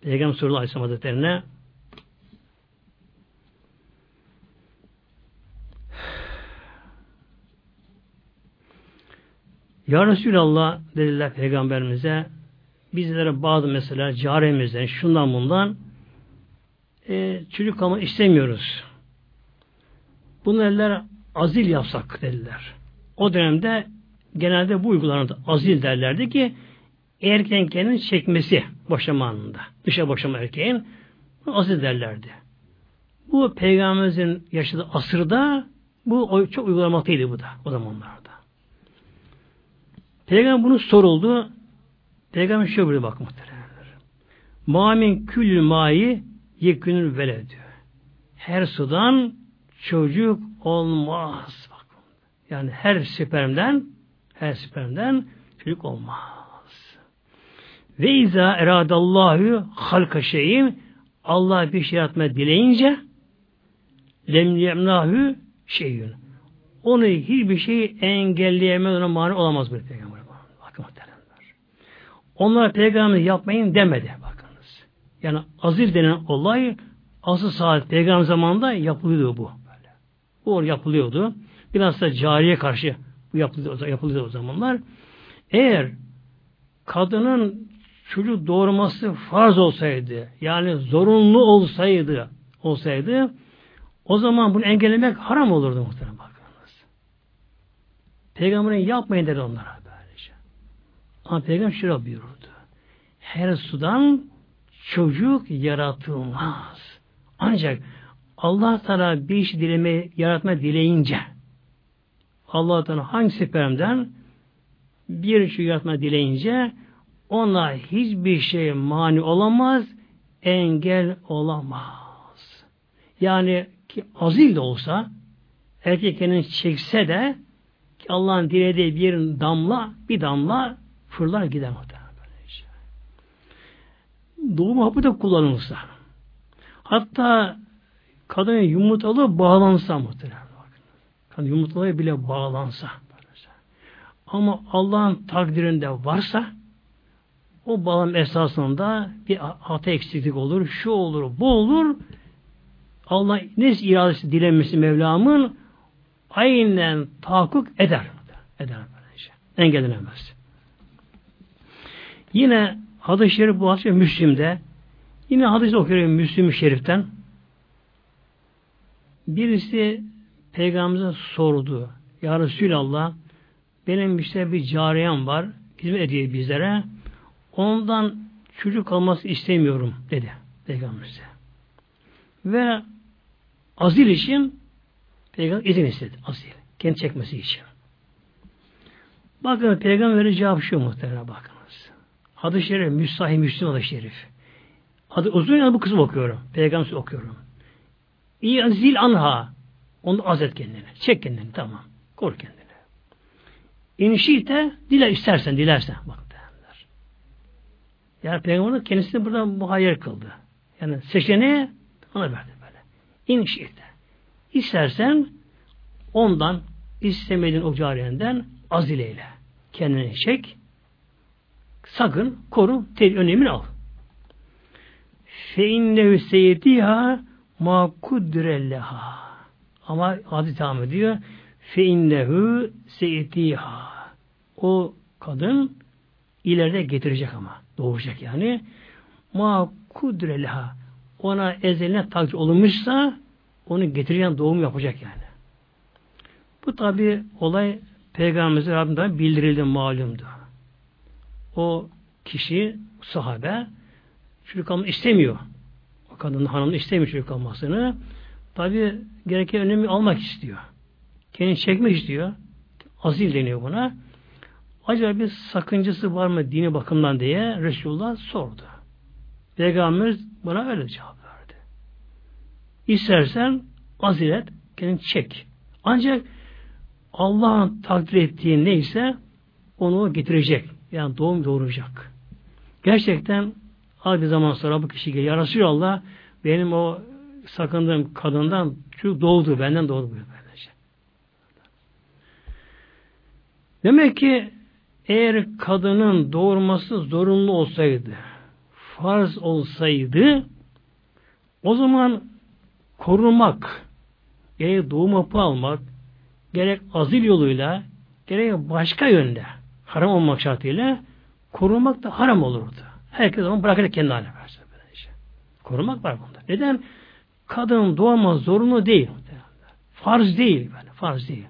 [SPEAKER 1] Peygamber sordu Aleyhisselam Hazretlerine Ya Resulallah dediler peygamberimize bizlere bazı mesela caremizden şundan bundan e, çocuk ama istemiyoruz. Dediler azil yapsak dediler. O dönemde genelde bu uygulanırdı. Azil derlerdi ki erken kendini çekmesi boşama anında. Dışa boşama erkeğin azil derlerdi. Bu peygamberimizin yaşadığı asırda bu çok uygulamaktaydı bu da o zamanlarda. Peygamber bunu soruldu. Peygamber şöyle buyuruyor bak muhteremler. Mamin kül mayi yekünül veled diyor. Her sudan çocuk olmaz. Bak. Yani her spermden her spermden çocuk olmaz. Ve izâ eradallahu halka şeyim Allah bir şey yaratma dileyince lem yemnahu şeyün. Onu hiçbir şey engelleyemez, ona mani olamaz bir peygamber. Bakın muhteremler. Onlar peygamber yapmayın demedi. Bakınız. Yani azil denen olay asıl saat peygamber zamanında yapılıyordu bu. Bu yapılıyordu. Biraz da cariye karşı bu yapılıyordu, yapılıyordu o zamanlar. Eğer kadının çocuk doğurması farz olsaydı, yani zorunlu olsaydı, olsaydı, o zaman bunu engellemek haram olurdu muhtemelen bakınız. Peygamberin yapmayın dedi onlara böylece. Ama peygamber şöyle buyururdu. Her sudan çocuk yaratılmaz. Ancak Allah Teala bir iş dileme, yaratma dileyince Allah Teala hangi seferimden bir şey yaratma dileyince ona hiçbir şey mani olamaz, engel olamaz. Yani ki azil de olsa erkek kendini çekse de Allah'ın dilediği bir damla bir damla fırlar gider muhtemelen. Doğum hapı da kullanılsa. Hatta kadın yumurtalı bağlansa muhtemelen. Kadın yumurtalıya bile bağlansa. Ama Allah'ın takdirinde varsa o bağlam esasında bir hata eksiklik olur, şu olur, bu olur. Allah ne iradesi dilemesi Mevlam'ın aynen tahakkuk eder. Eder böylece. Engellenemez. Yine hadis-i şerif bu hadis Müslim'de yine hadis okuyorum Müslim-i Şerif'ten birisi Peygamberimize sordu. Ya Resulallah benim işte bir cariyem var. Hizmet ediyor bizlere. Ondan çocuk alması istemiyorum dedi Peygamberimize. Ve azil için Peygamber izin istedi. Azil. Kendi çekmesi için. Bakın Peygamber'in cevap şu muhtemelen bakınız. Adı şerif, Müstahim Müslüm adı şerif. Adı uzun ya bu kısmı okuyorum. Peygamber okuyorum. İyi zil anha. Onu azet kendini. Çek kendini tamam. Kor kendini. İnşite dile istersen dilersen. Bak. Yani Peygamber kendisini burada muhayyer kıldı. Yani seçeneği ona verdi böyle. İnşite. İstersen ondan istemediğin o cariyenden azileyle. Kendini çek. Sakın koru. Tel önemini al. Fe innehu seyyediha ma kudrelleha. Ama adı devam ediyor. Fe innehu seyyediha. O kadın ileride getirecek ama. Doğacak yani. Ma kudrelleha. Ona ezeline takdir olunmuşsa onu getireceğin doğum yapacak yani. Bu tabi olay Peygamberimize Rabbimden bildirildi malumdu. O kişi sahabe çocuk almak istemiyor. O kadın hanım istemiyor çocuk almasını. Tabi gereken önemi almak istiyor. Kendini çekmek istiyor. Azil deniyor buna. Acaba bir sakıncası var mı dini bakımdan diye Resulullah sordu. Peygamberimiz buna öyle cevap verdi. İstersen azil et, kendini çek. Ancak Allah'ın takdir ettiği neyse onu getirecek. Yani doğum doğuracak. Gerçekten az bir zaman sonra bu kişi geliyor. Ya Allah benim o sakındığım kadından şu doğdu, benden doğdu. Demek ki eğer kadının doğurması zorunlu olsaydı, farz olsaydı, o zaman korumak, gerek doğum hapı almak, gerek azil yoluyla, gerek başka yönde, haram olmak şartıyla korumak da haram olurdu. Herkes onu bırakır kendi haline. Böylece. Korumak var bunda. Neden? Kadın doğma zorunlu değil. Farz değil. Yani, farz değil.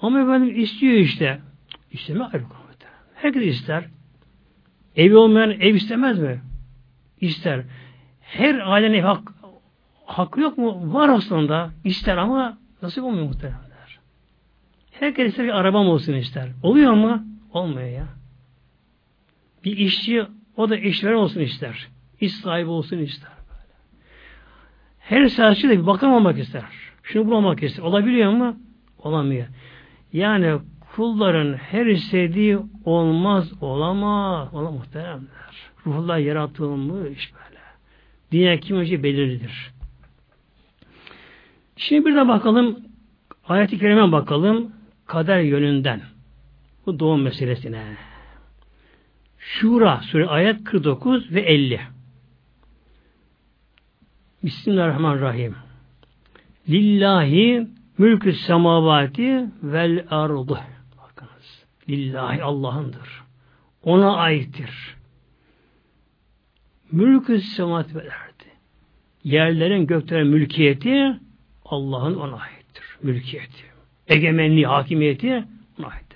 [SPEAKER 1] Ama efendim istiyor işte. İsteme ayrı konu. Herkes ister. Evi olmayan ev istemez mi? İster. Her ailenin hak, hakkı yok mu? Var aslında. İster ama nasip olmuyor muhtemelenler. Herkes ister bir arabam olsun ister. Oluyor mu? Olmuyor ya. Bir işçi o da işveren olsun ister. İş sahibi olsun ister. Her saatçi de bir bakan olmak ister. Şunu bulmak ister. Olabiliyor mu? Olamıyor. Yani kulların her istediği olmaz, olamaz. Olamaz muhteremler. Ruhlar yaratılmış böyle. Dünya kim önce belirlidir. Şimdi bir de bakalım ayet-i kerime bakalım kader yönünden. Bu doğum meselesine. Şura sure ayet 49 ve 50. Bismillahirrahmanirrahim. Lillahi mülkü semavati vel ardı. Lillahi Allah'ındır. Ona aittir. Mülkü semavati vel ardı. Yerlerin göklerin mülkiyeti Allah'ın ona aittir. Mülkiyeti. Egemenliği, hakimiyeti ona aittir.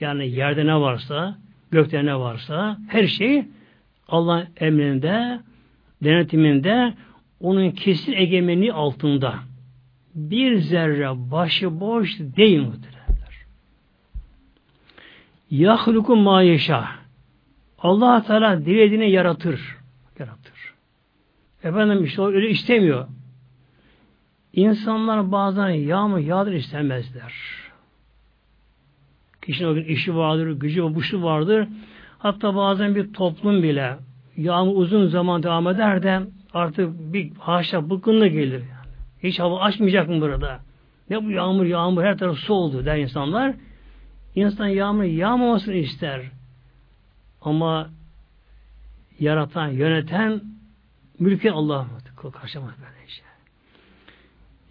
[SPEAKER 1] Yani yerde ne varsa, gökte ne varsa her şey Allah'ın emrinde, denetiminde onun kesin egemenliği altında. Bir zerre başıboş değil muhteremler. Yahluku ma yeşâ. Allah Teala dilediğini yaratır. Yaratır. Efendim işte öyle istemiyor. İnsanlar bazen yağmur yağdır istemezler. Kişinin o gün işi vardır, gücü buşu vardır. Hatta bazen bir toplum bile yağmur uzun zaman devam eder de artık bir haşa bıkkınlık gelir. Yani. Hiç hava açmayacak mı burada? Ne bu yağmur yağmur her taraf su oldu der insanlar. İnsan yağmur yağmamasını ister. Ama yaratan, yöneten mülkü Allah karşılamaz böyle şey.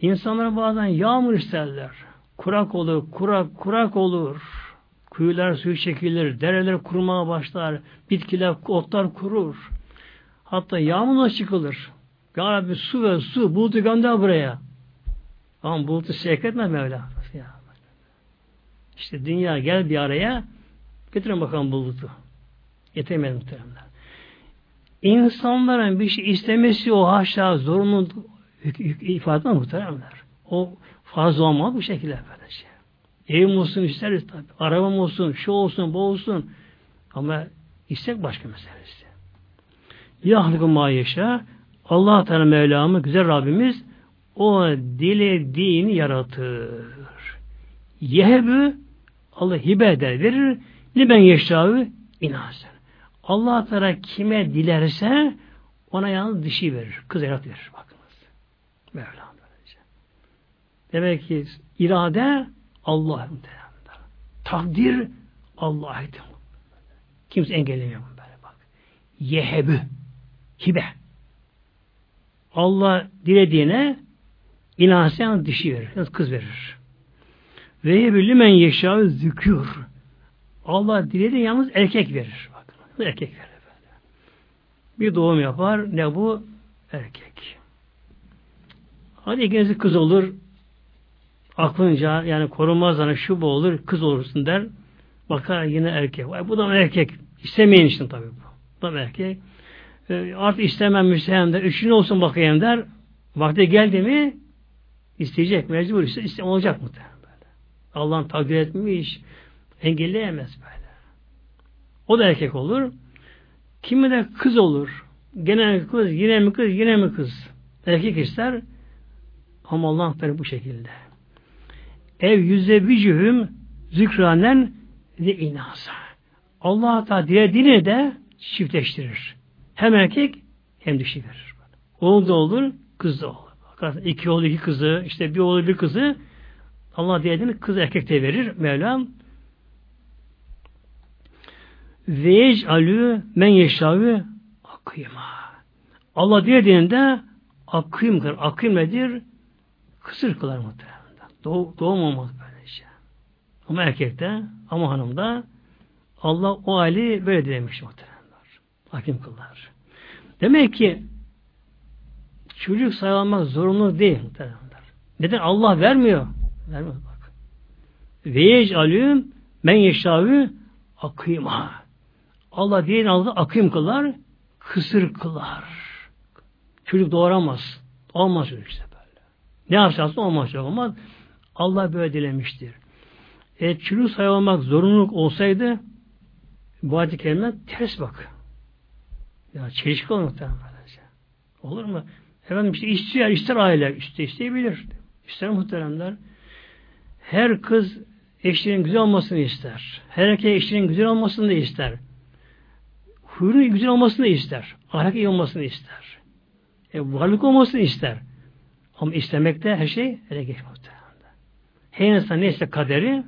[SPEAKER 1] İnsanlar bazen yağmur isterler. Kurak olur, kurak, kurak olur. Kuyular suyu çekilir, dereler kurumaya başlar, bitkiler, otlar kurur. Hatta yağmurla çıkılır. Ya Rabbi su ve su, bulutu gönder buraya. Ama bulutu sevk etme Mevla. İşte dünya gel bir araya, getirin bakalım bulutu. Yetemedim muhteremler. İnsanların bir şey istemesi o haşa zorunlu ifade muhteremler. O fazla olmaz bu şekilde kardeşim. Evim olsun isteriz tabi. Arabam olsun, şu olsun, bu olsun. Ama istek başka meselesi. Yahlıkı ma yaşa Allah Teala Mevlamı güzel Rabbimiz o dilediğini yaratır. Yehebü Allah hibe eder, verir. Limen yeşâvü inâsen. Allah Teala kime dilerse ona yalnız dişi verir. Kız evlat verir. Bakınız. Mevlam. Demek ki irade Allah'ın Takdir Allah'a. Kimse engellemiyor böyle bak. Yehebü hibe. Allah dilediğine inansayan dişi verir. Kız verir. Ve yebillü men yeşâ zükür. Allah dilediğine yalnız erkek verir. Bakın, erkek verir. Böyle. Bir doğum yapar. Ne bu? Erkek. Hadi ikincisi kız olur. Aklınca yani korunmaz hani şu bu olur, kız olursun der. Bakar yine erkek. Vay, bu da erkek. İstemeyin için tabii bu. Bu da erkek. E, artık istemem müstehem der. Üçüncü olsun bakayım der. Vakti geldi mi isteyecek. Mecbur ise olacak muhtemelen böyle. Allah'ın takdir etmiş. Engelleyemez böyle. O da erkek olur. Kimi de kız olur. Gene kız, yine mi kız, yine mi kız? Erkek ister. Ama Allah bu şekilde. Ev yüze vicühüm zükranen ve inasa. Allah Teala dilediğini de çiftleştirir. Hem erkek hem dişi verir. Oğul da olur, kız da olur. Bakarsın iki oğlu iki kızı, işte bir oğlu bir kızı Allah dilediğini kız erkek de verir Mevlam. Ve alü men yeşavü akıyma. Allah dilediğinde akıyım kılar. Akıyım nedir? Kısır kılar muhtemelen. Doğ, doğum olmaz böyle şey. Ama erkekte ama hanımda Allah o hali böyle dilemiş muhtemelen. Hakim kıllar. Demek ki çocuk sayılmak zorunlu değil muhtemelen. Neden? Allah vermiyor. Vermiyor bak. Ve yecalüm men yeşavü akıma. Allah diğer aldı akım kılar, kısır kılar. Çocuk doğuramaz. Olmaz çocuk işte böyle. Ne yapacaksa olmaz. Olmaz. Allah böyle dilemiştir. E, çürük sayılmak zorunluluk olsaydı bu ayet-i ters bak. Ya çelişki olur muhtemelen. Olur mu? Efendim işte istiyor, ister aile, işte isteyebilir. İster muhteremler. Her kız eşinin güzel olmasını ister. Her erkek eşinin güzel olmasını da ister. Huyunun güzel olmasını ister. Ahlak iyi olmasını ister. E, varlık olmasını ister. Ama istemekte her şey ele geçmez. Her insan neyse kaderi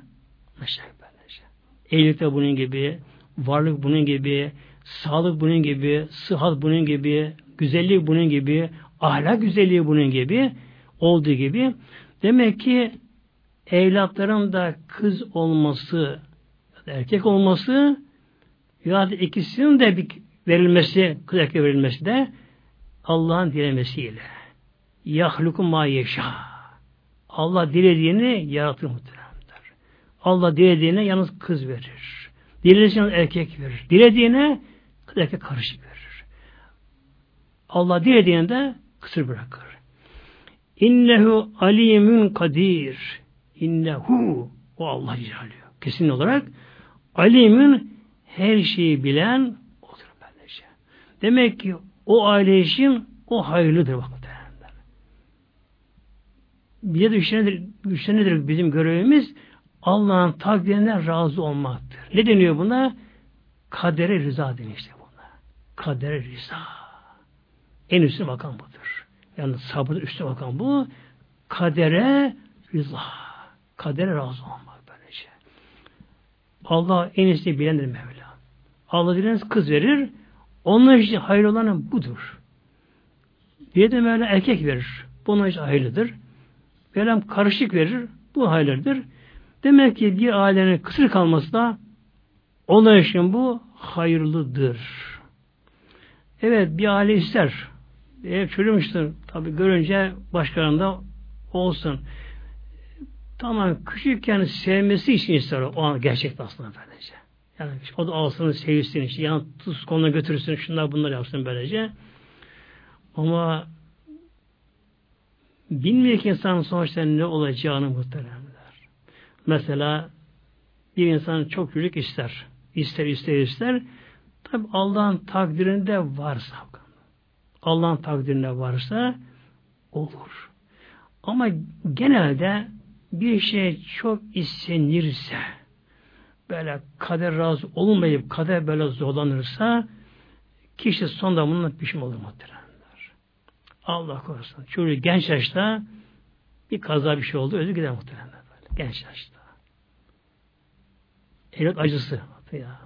[SPEAKER 1] böylece. Evlilikte bunun gibi, varlık bunun gibi, sağlık bunun gibi, sıhhat bunun gibi, güzellik bunun gibi, ahlak güzelliği bunun gibi olduğu gibi demek ki evlatların da kız olması erkek olması ya da ikisinin de bir verilmesi, kız erkek verilmesi de Allah'ın dilemesiyle. Yahluku ma yeşâ. Allah dilediğini yaratır muhtemelen. Allah dilediğine yalnız kız verir. Dilediğine erkek verir. Dilediğine kız erkek karışık verir. Allah dilediğine de kısır bırakır. İnnehu alimun kadir. İnnehu o Allah Celaluhu. Kesin olarak alimun her şeyi bilen odur böylece. Demek ki o aile için o hayırlıdır bak. De üçte nedir, bizim görevimiz? Allah'ın takdirine razı olmaktır. Ne deniyor buna? Kadere rıza deniyor işte buna. Kadere rıza. En üstü makam budur. Yani sabırda üstü makam bu. Kadere rıza. Kadere razı olmak böylece. Allah en iyisini bilendir Mevla. Allah dileniz kız verir. Onun için hayır olanı budur. Bir de Mevla erkek verir. Bunun için hayırlıdır. Mevlam karışık verir. Bu hayırlıdır. Demek ki bir ailenin kısır kalması da onun için bu hayırlıdır. Evet bir aile ister. Ev çürümüştür. Tabi görünce başkalarında olsun. Tamam küçükken sevmesi için ister o an gerçekten aslında böylece. Yani o da alsın sevsin işte. Yani tuz konuna götürürsün şunlar bunlar yapsın böylece. Ama bilmiyor ki insan sonuçta ne olacağını muhteremler. Mesela bir insan çok çocuk ister. İster ister ister. Tabi Allah'ın takdirinde varsa Allah'ın takdirinde varsa olur. Ama genelde bir şey çok istenirse böyle kader razı olmayıp kader böyle zorlanırsa kişi sonunda bundan pişman olur muhteremler. Allah korusun. Çocuk genç yaşta bir kaza bir şey oldu. Özü gider muhteremler. Böyle. Genç yaşta. Evlat acısı. Ya.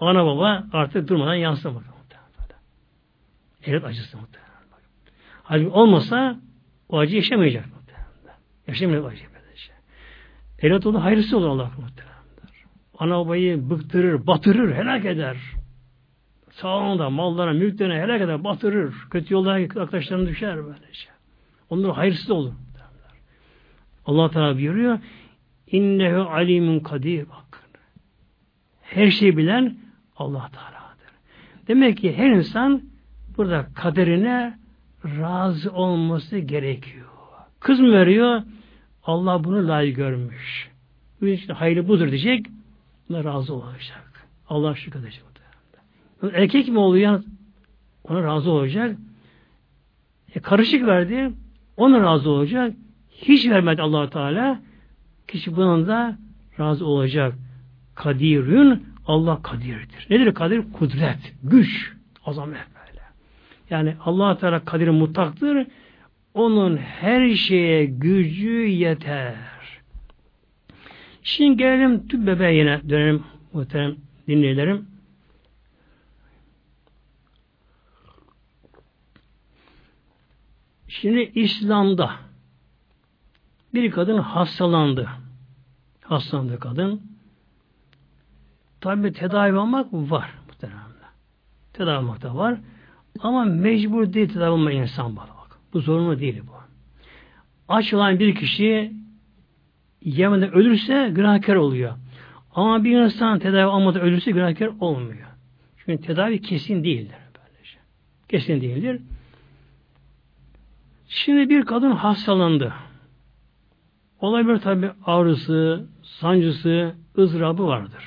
[SPEAKER 1] Ana baba artık durmadan yansın bakalım. Evlat acısı muhtemelen. Halbuki olmasa o acı yaşamayacak muhtemelen. Yaşamayacak acı. Evlat onu hayırlısı olur Allah muhtemelen. Ana babayı bıktırır, batırır, helak eder. Sağında, mallarına, mülklerine helak eder, batırır. Kötü yollara arkadaşlarına düşer böylece. Onlar hayırsız olur. Allah Teala buyuruyor. İnnehu alimun kadir. Bakın. Her şeyi bilen Allah Teala'dır. Demek ki her insan burada kaderine razı olması gerekiyor. Kız mı veriyor? Allah bunu layık görmüş. İşte hayırlı budur diyecek. Buna razı olacak. Allah şükredecek. Erkek mi oluyor? Ona razı olacak. E, karışık verdi. Ona razı olacak. Hiç vermedi allah Teala. Kişi bunun da razı olacak. Kadirün Allah kadirdir. Nedir kadir? Kudret, güç, azamet böyle. Yani allah Teala kadir mutaktır. Onun her şeye gücü yeter. Şimdi gelelim tüp bebeğe yine dönelim muhterem dinleyicilerim. Şimdi İslam'da bir kadın hastalandı. Hastalandı kadın. Tabi tedavi olmak var muhtemelen. Tedavi olmak da var. Ama mecbur değil tedavi olma insan var. Bu zorunlu değil bu. Aç olan bir kişi yemeden ölürse günahkar oluyor. Ama bir insan tedavi almadan ölürse günahkar olmuyor. Çünkü tedavi kesin değildir. Böylece. Kesin değildir. Şimdi bir kadın hastalandı. Olabilir tabi ağrısı, sancısı, ızdırabı vardır.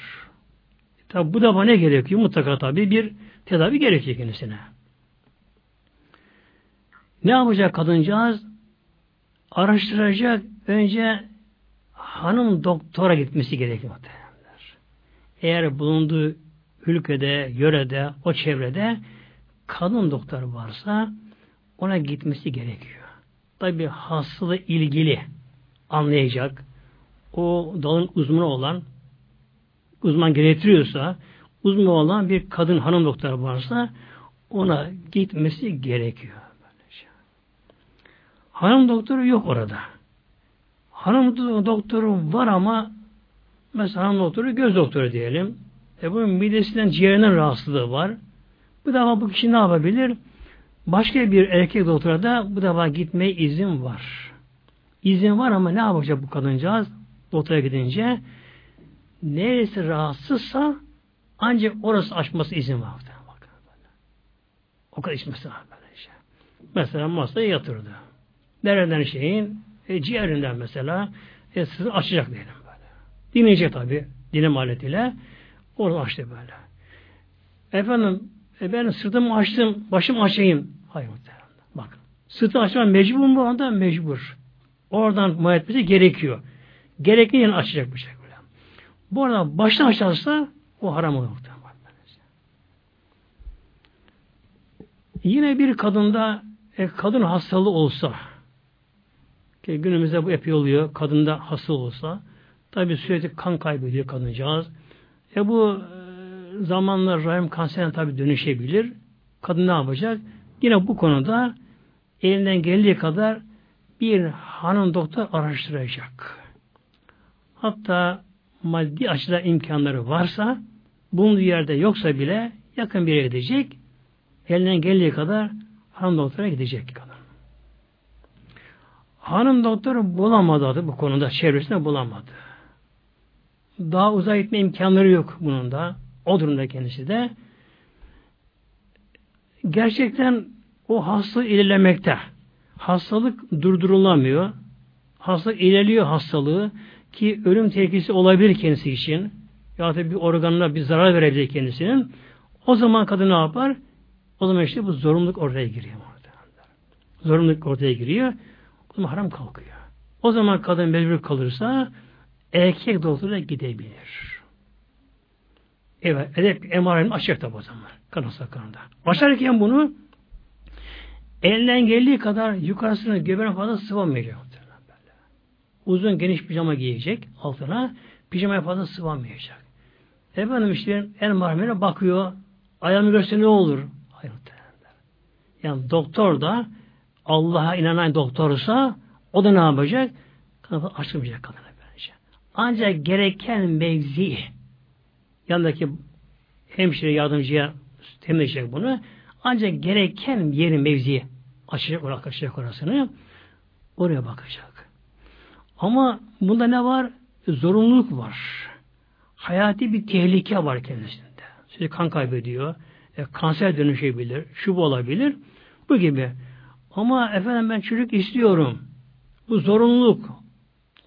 [SPEAKER 1] Tabi bu da bana gerekiyor? Mutlaka tabi bir tedavi gerekiyor kendisine. Ne yapacak kadıncağız? Araştıracak önce hanım doktora gitmesi gerekiyor. Eğer bulunduğu ülkede, yörede, o çevrede kadın doktor varsa ona gitmesi gerekiyor. Tabi hastalığı ilgili anlayacak, o dalın uzmanı olan, uzman gerektiriyorsa, uzman olan bir kadın hanım doktor varsa ona gitmesi gerekiyor. Hanım doktoru yok orada. Hanım doktoru var ama mesela hanım doktoru göz doktoru diyelim. E bunun midesinden ciğerinden rahatsızlığı var. Bu defa bu kişi ne yapabilir? Başka bir erkek doktora da bu defa gitmeye izin var. İzin var ama ne yapacak bu kadıncağız? Doktora gidince neresi rahatsızsa ancak orası açması izin var. O kadar içmesi var. Mesela masaya yatırdı. Nereden şeyin? E, ciğerinden mesela e, sizi açacak diyelim böyle. Dinleyecek tabi. Dilim aletiyle. Orada açtı böyle. Efendim e, ben sırtımı açtım. Başımı açayım. Hayır muhtemelen. Bak. Sırtı açmam mecbur mu bu anda? Mecbur. Oradan muhabbeti gerekiyor. Gerekli yerini açacak bu şekilde. Bu arada baştan açarsa o haram olur. Yine bir kadında e, kadın hastalığı olsa ki günümüzde bu epey oluyor. Kadında hasta olsa tabi sürekli kan kaybediyor kadıncağız. E bu e, zamanla rahim kanserine tabi dönüşebilir. Kadın ne yapacak? Yine bu konuda elinden geldiği kadar bir hanım doktor araştıracak. Hatta maddi açıdan imkanları varsa bulunduğu yerde yoksa bile yakın bir yere gidecek elinden geldiği kadar hanım doktora gidecek kadın. Hanım doktoru bulamadı adı bu konuda. Çevresinde bulamadı. Daha uzak gitme imkanları yok bunun da. O durumda kendisi de. Gerçekten o hastalık ilerlemekte. Hastalık durdurulamıyor. Hastalık ilerliyor hastalığı ki ölüm tehlikesi olabilir kendisi için. Ya da bir organına bir zarar verebilir kendisinin. O zaman kadın ne yapar? O zaman işte bu zorunluluk ortaya giriyor. Zorunluluk ortaya giriyor. Haram kalkıyor. O zaman kadın mecbur kalırsa erkek doktora gidebilir. Evet, edep emarenin açacak tabi o zaman. Kadın sakalında. Başlarken bunu elinden geldiği kadar yukarısını göbeğine fazla sıvamayacak. Uzun geniş pijama giyecek altına. Pijamaya fazla sıvamayacak. Efendim işte en marmere bakıyor. Ayağımı görse ne olur? Yani doktor da Allah'a inanan doktorsa o da ne yapacak? Kanı açılmayacak kadına böylece. Ancak gereken mevzi yanındaki hemşire yardımcıya temizleyecek bunu. Ancak gereken yerin mevziyi açacak olarak açacak orasını. Oraya bakacak. Ama bunda ne var? Zorunluluk var. Hayati bir tehlike var kendisinde. Sürekli kan kaybediyor. E, kanser dönüşebilir. Şu bu olabilir. Bu gibi. Ama efendim ben çocuk istiyorum. Bu zorunluluk.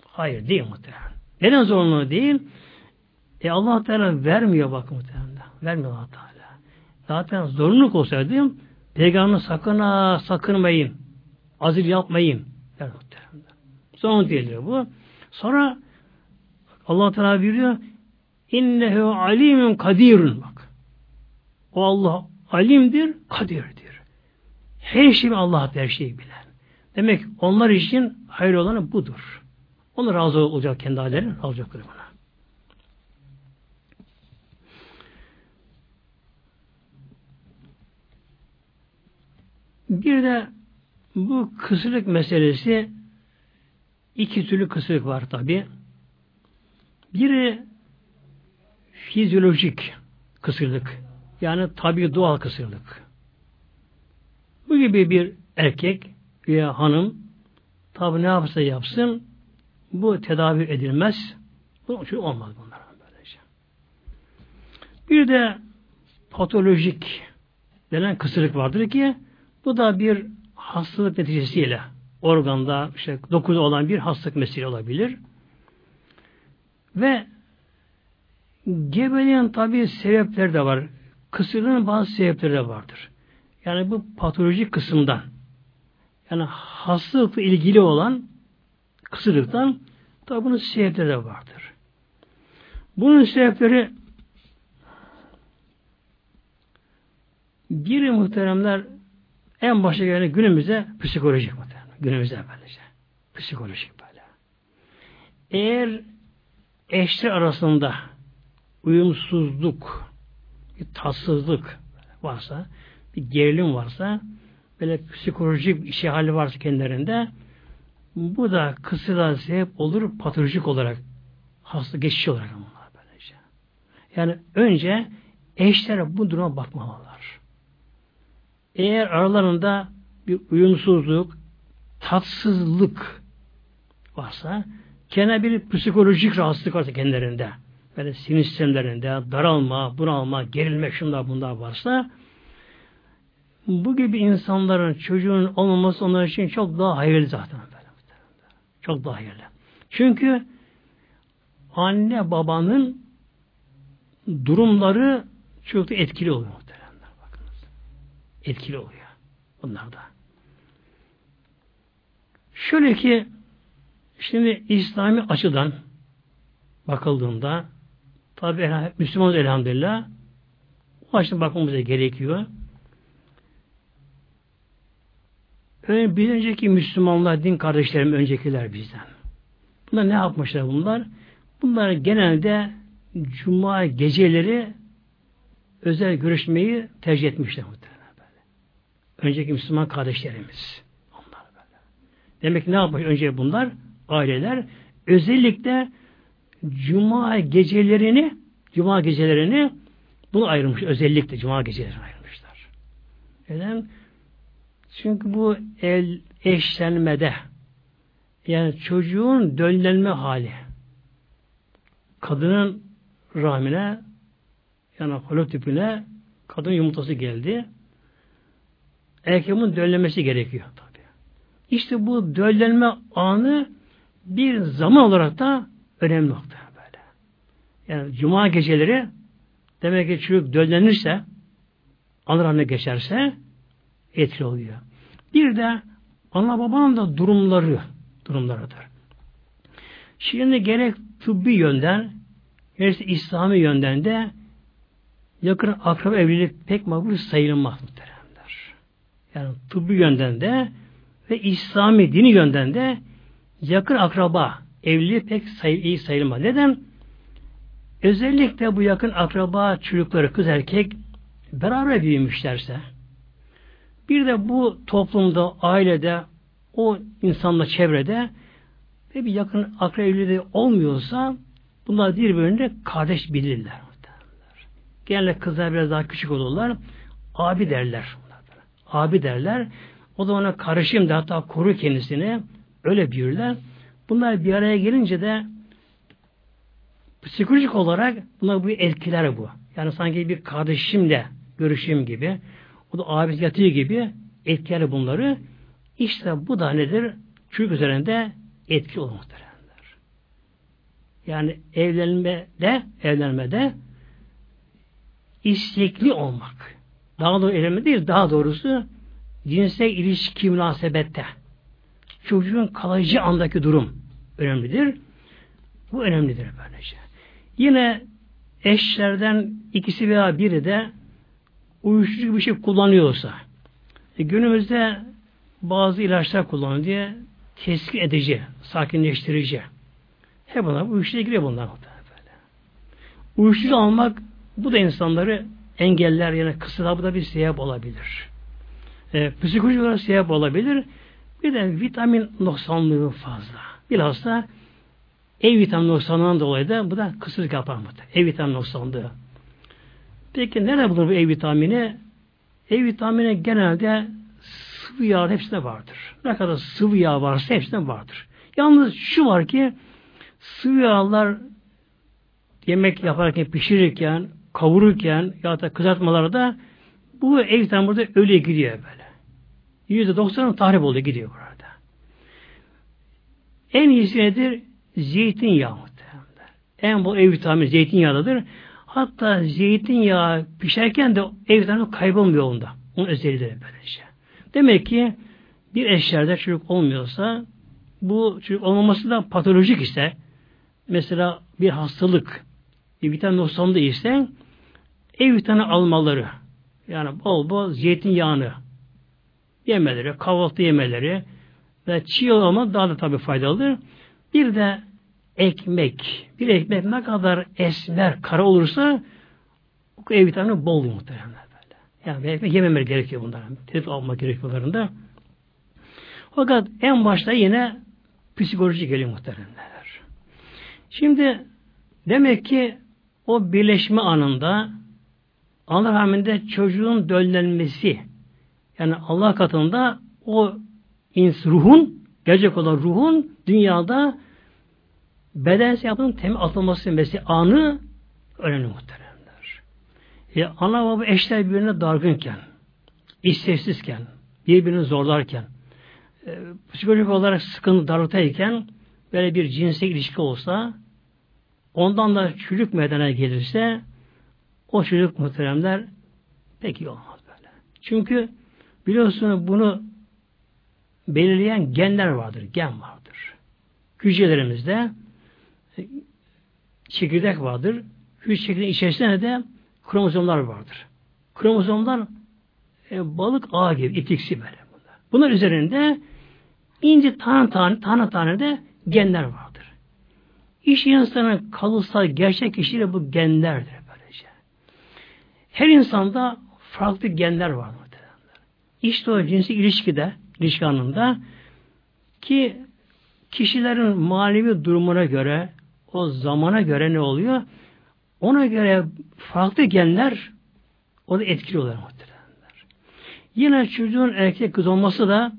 [SPEAKER 1] Hayır değil muhtemelen. Neden zorunluluğu değil? E Allah Teala vermiyor bak muhtemelen. Vermiyor Allah Teala. Zaten zorunluluk olsaydı Peygamber sakın ha sakınmayın. Azil yapmayın. Der muhtemelen. Zorunluluk değildir bu. Sonra Allah Teala biliyor innehu alimun kadirun bak. O Allah alimdir, kadirdir. Her şeyi Allah her şeyi bilen. Demek onlar için hayır olanı budur. Onlar razı olacak kendi halleri, razı olacaklar buna. Bir de bu kısırlık meselesi iki türlü kısırlık var tabi. Biri fizyolojik kısırlık. Yani tabi doğal kısırlık. Bu gibi bir erkek veya hanım tabi ne yapsa yapsın bu tedavi edilmez. Bu için olmaz bunlar. Bir de patolojik denen kısırlık vardır ki bu da bir hastalık neticesiyle organda işte dokuda olan bir hastalık mesele olabilir. Ve gebeliğin tabi sebepleri de var. Kısırlığın bazı sebepleri de vardır. Yani bu patolojik kısımdan yani hastalıkla ilgili olan kısırlıktan Tabi bunun sebepleri de vardır. Bunun sebepleri biri muhteremler en başta gelen günümüze psikolojik muhteremler. Günümüzde böylece. Psikolojik böyle. Eğer eşler arasında uyumsuzluk, bir tatsızlık varsa, bir gerilim varsa, böyle psikolojik bir şey hali varsa kendilerinde, bu da kısıra sebep olur patolojik olarak, hasta geçiş olarak bunlar böylece. Yani önce eşlere bu duruma bakmalılar. Eğer aralarında bir uyumsuzluk, tatsızlık varsa, kendi bir psikolojik rahatsızlık varsa kendilerinde, böyle sinir sistemlerinde daralma, bunalma, gerilme, şunlar bunlar varsa bu gibi insanların çocuğun olmaması onlar için çok daha hayırlı zaten. Çok daha hayırlı. Çünkü anne babanın durumları çok da etkili oluyor muhteremler. Bakınız. Etkili oluyor. Bunlar da. Şöyle ki şimdi İslami açıdan bakıldığında Tabi Müslümanız elhamdülillah. O açıdan bakmamıza gerekiyor. Öyle bir önceki Müslümanlar, din kardeşlerim öncekiler bizden. Bunlar ne yapmışlar bunlar? Bunlar genelde Cuma geceleri özel görüşmeyi tercih etmişler muhtemelen böyle. Önceki Müslüman kardeşlerimiz. Onlar böyle. Demek ki ne yapmış önce bunlar? Aileler özellikle Cuma gecelerini Cuma gecelerini bunu ayırmış. Özellikle Cuma gecelerini ayırmışlar. Neden? Çünkü bu el eşlenmede yani çocuğun döllenme hali kadının rahmine yani holotipine kadın yumurtası geldi. Erkeğin döllenmesi gerekiyor tabi. İşte bu döllenme anı bir zaman olarak da Önemli nokta böyle. Yani cuma geceleri demek ki çocuk döllenirse anır geçerse etkili oluyor. Bir de ana babanın da durumları durumlarıdır. Şimdi gerek tıbbi yönden gerekse İslami yönden de yakın akraba evlilik pek makbul sayılmaz muhteremler. Yani tıbbi yönden de ve İslami dini yönden de yakın akraba evliliği pek say iyi sayılmaz. Neden? Özellikle bu yakın akraba çocukları kız erkek beraber büyümüşlerse bir de bu toplumda, ailede o insanla çevrede ve bir yakın akraba evliliği olmuyorsa bunlar birbirine kardeş bilirler. Genelde kızlar biraz daha küçük olurlar. Abi derler. Abi derler. O da ona karışım da hatta koru kendisini. Öyle büyürler. Bunlar bir araya gelince de psikolojik olarak bunlar bu etkiler bu. Yani sanki bir kardeşimle görüşüm gibi, o da abisi yatıyor gibi etkiler bunları. İşte bu da nedir? Çocuk üzerinde etki olur muhteremler. Yani evlenmede, evlenmede istekli olmak. Daha doğru evlenme değil, daha doğrusu cinsel ilişki münasebette çocuğun kalıcı andaki durum önemlidir. Bu önemlidir böylece. Yine eşlerden ikisi veya biri de uyuşturucu bir şey kullanıyorsa e, günümüzde bazı ilaçlar kullanıyor diye teskin edici, sakinleştirici. Hep bunlar uyuşturucu giriyor bunlar. Böyle. Uyuşturucu almak bu da insanları engeller yani kısıtlar bu da bir sebep olabilir. E, psikolojik olarak sebep olabilir. Bir de vitamin noksanlığı fazla. Bilhassa E vitamin noksanlığından dolayı da bu da kısırlık yapar mı? E vitamin noksanlığı. Peki nerede bulunur bu E vitamini? E vitamini genelde sıvı yağ hepsinde vardır. Ne kadar sıvı yağ varsa hepsinde vardır. Yalnız şu var ki sıvı yağlar yemek yaparken, pişirirken, kavururken ya da kızartmalarda bu E vitamini burada öyle gidiyor böyle. Yüzde doksanın tahrip oluyor gidiyor burada. En iyisi nedir? Zeytinyağı. En bu ev vitamini zeytinyağıdır. Hatta zeytinyağı pişerken de ev kaybolmuyor onda. Onun özelliği böylece. Demek ki bir eşlerde çocuk olmuyorsa bu çocuk olmaması da patolojik ise mesela bir hastalık bir vitamin noksanlığı ise ev vitamini almaları yani bol bol zeytinyağını yemeleri, kahvaltı yemeleri ve çiğ olma daha da tabii faydalıdır. Bir de ekmek. Bir ekmek ne kadar esmer, kara olursa ev vitamini bol muhtemelen böyle. Yani ekmek yememeleri gerekiyor bunların. Tedbir almak gerekiyor bunların Fakat en başta yine psikoloji geliyor muhtemelenler. Şimdi demek ki o birleşme anında Allah rahminde çocuğun döllenmesi yani Allah katında o ins ruhun gelecek olan ruhun dünyada bedensel yapının temel atılması mesela anı önemli muhteremler. E, ana baba eşler birbirine dargınken, isteksizken, birbirini zorlarken, e, psikolojik olarak sıkıntı darlıktayken böyle bir cinsel ilişki olsa ondan da çocuk meydana gelirse o çocuk muhteremler pek iyi olmaz böyle. Çünkü biliyorsunuz bunu belirleyen genler vardır, gen vardır. Hücrelerimizde çekirdek vardır. Hücre çekirdeğin içerisinde de kromozomlar vardır. Kromozomlar e, balık ağı gibi, ipiksi böyle. Bunlar üzerinde ince tane tane, tane tane de genler vardır. İş insanın kalıtsal gerçek kişiyle bu genlerdir böylece. Her insanda farklı genler var. İşte o cinsi ilişkide, ilişki anında ki kişilerin manevi durumuna göre, o zamana göre ne oluyor? Ona göre farklı genler o da etkili oluyor muhtemelenler. Yine çocuğun erkek kız olması da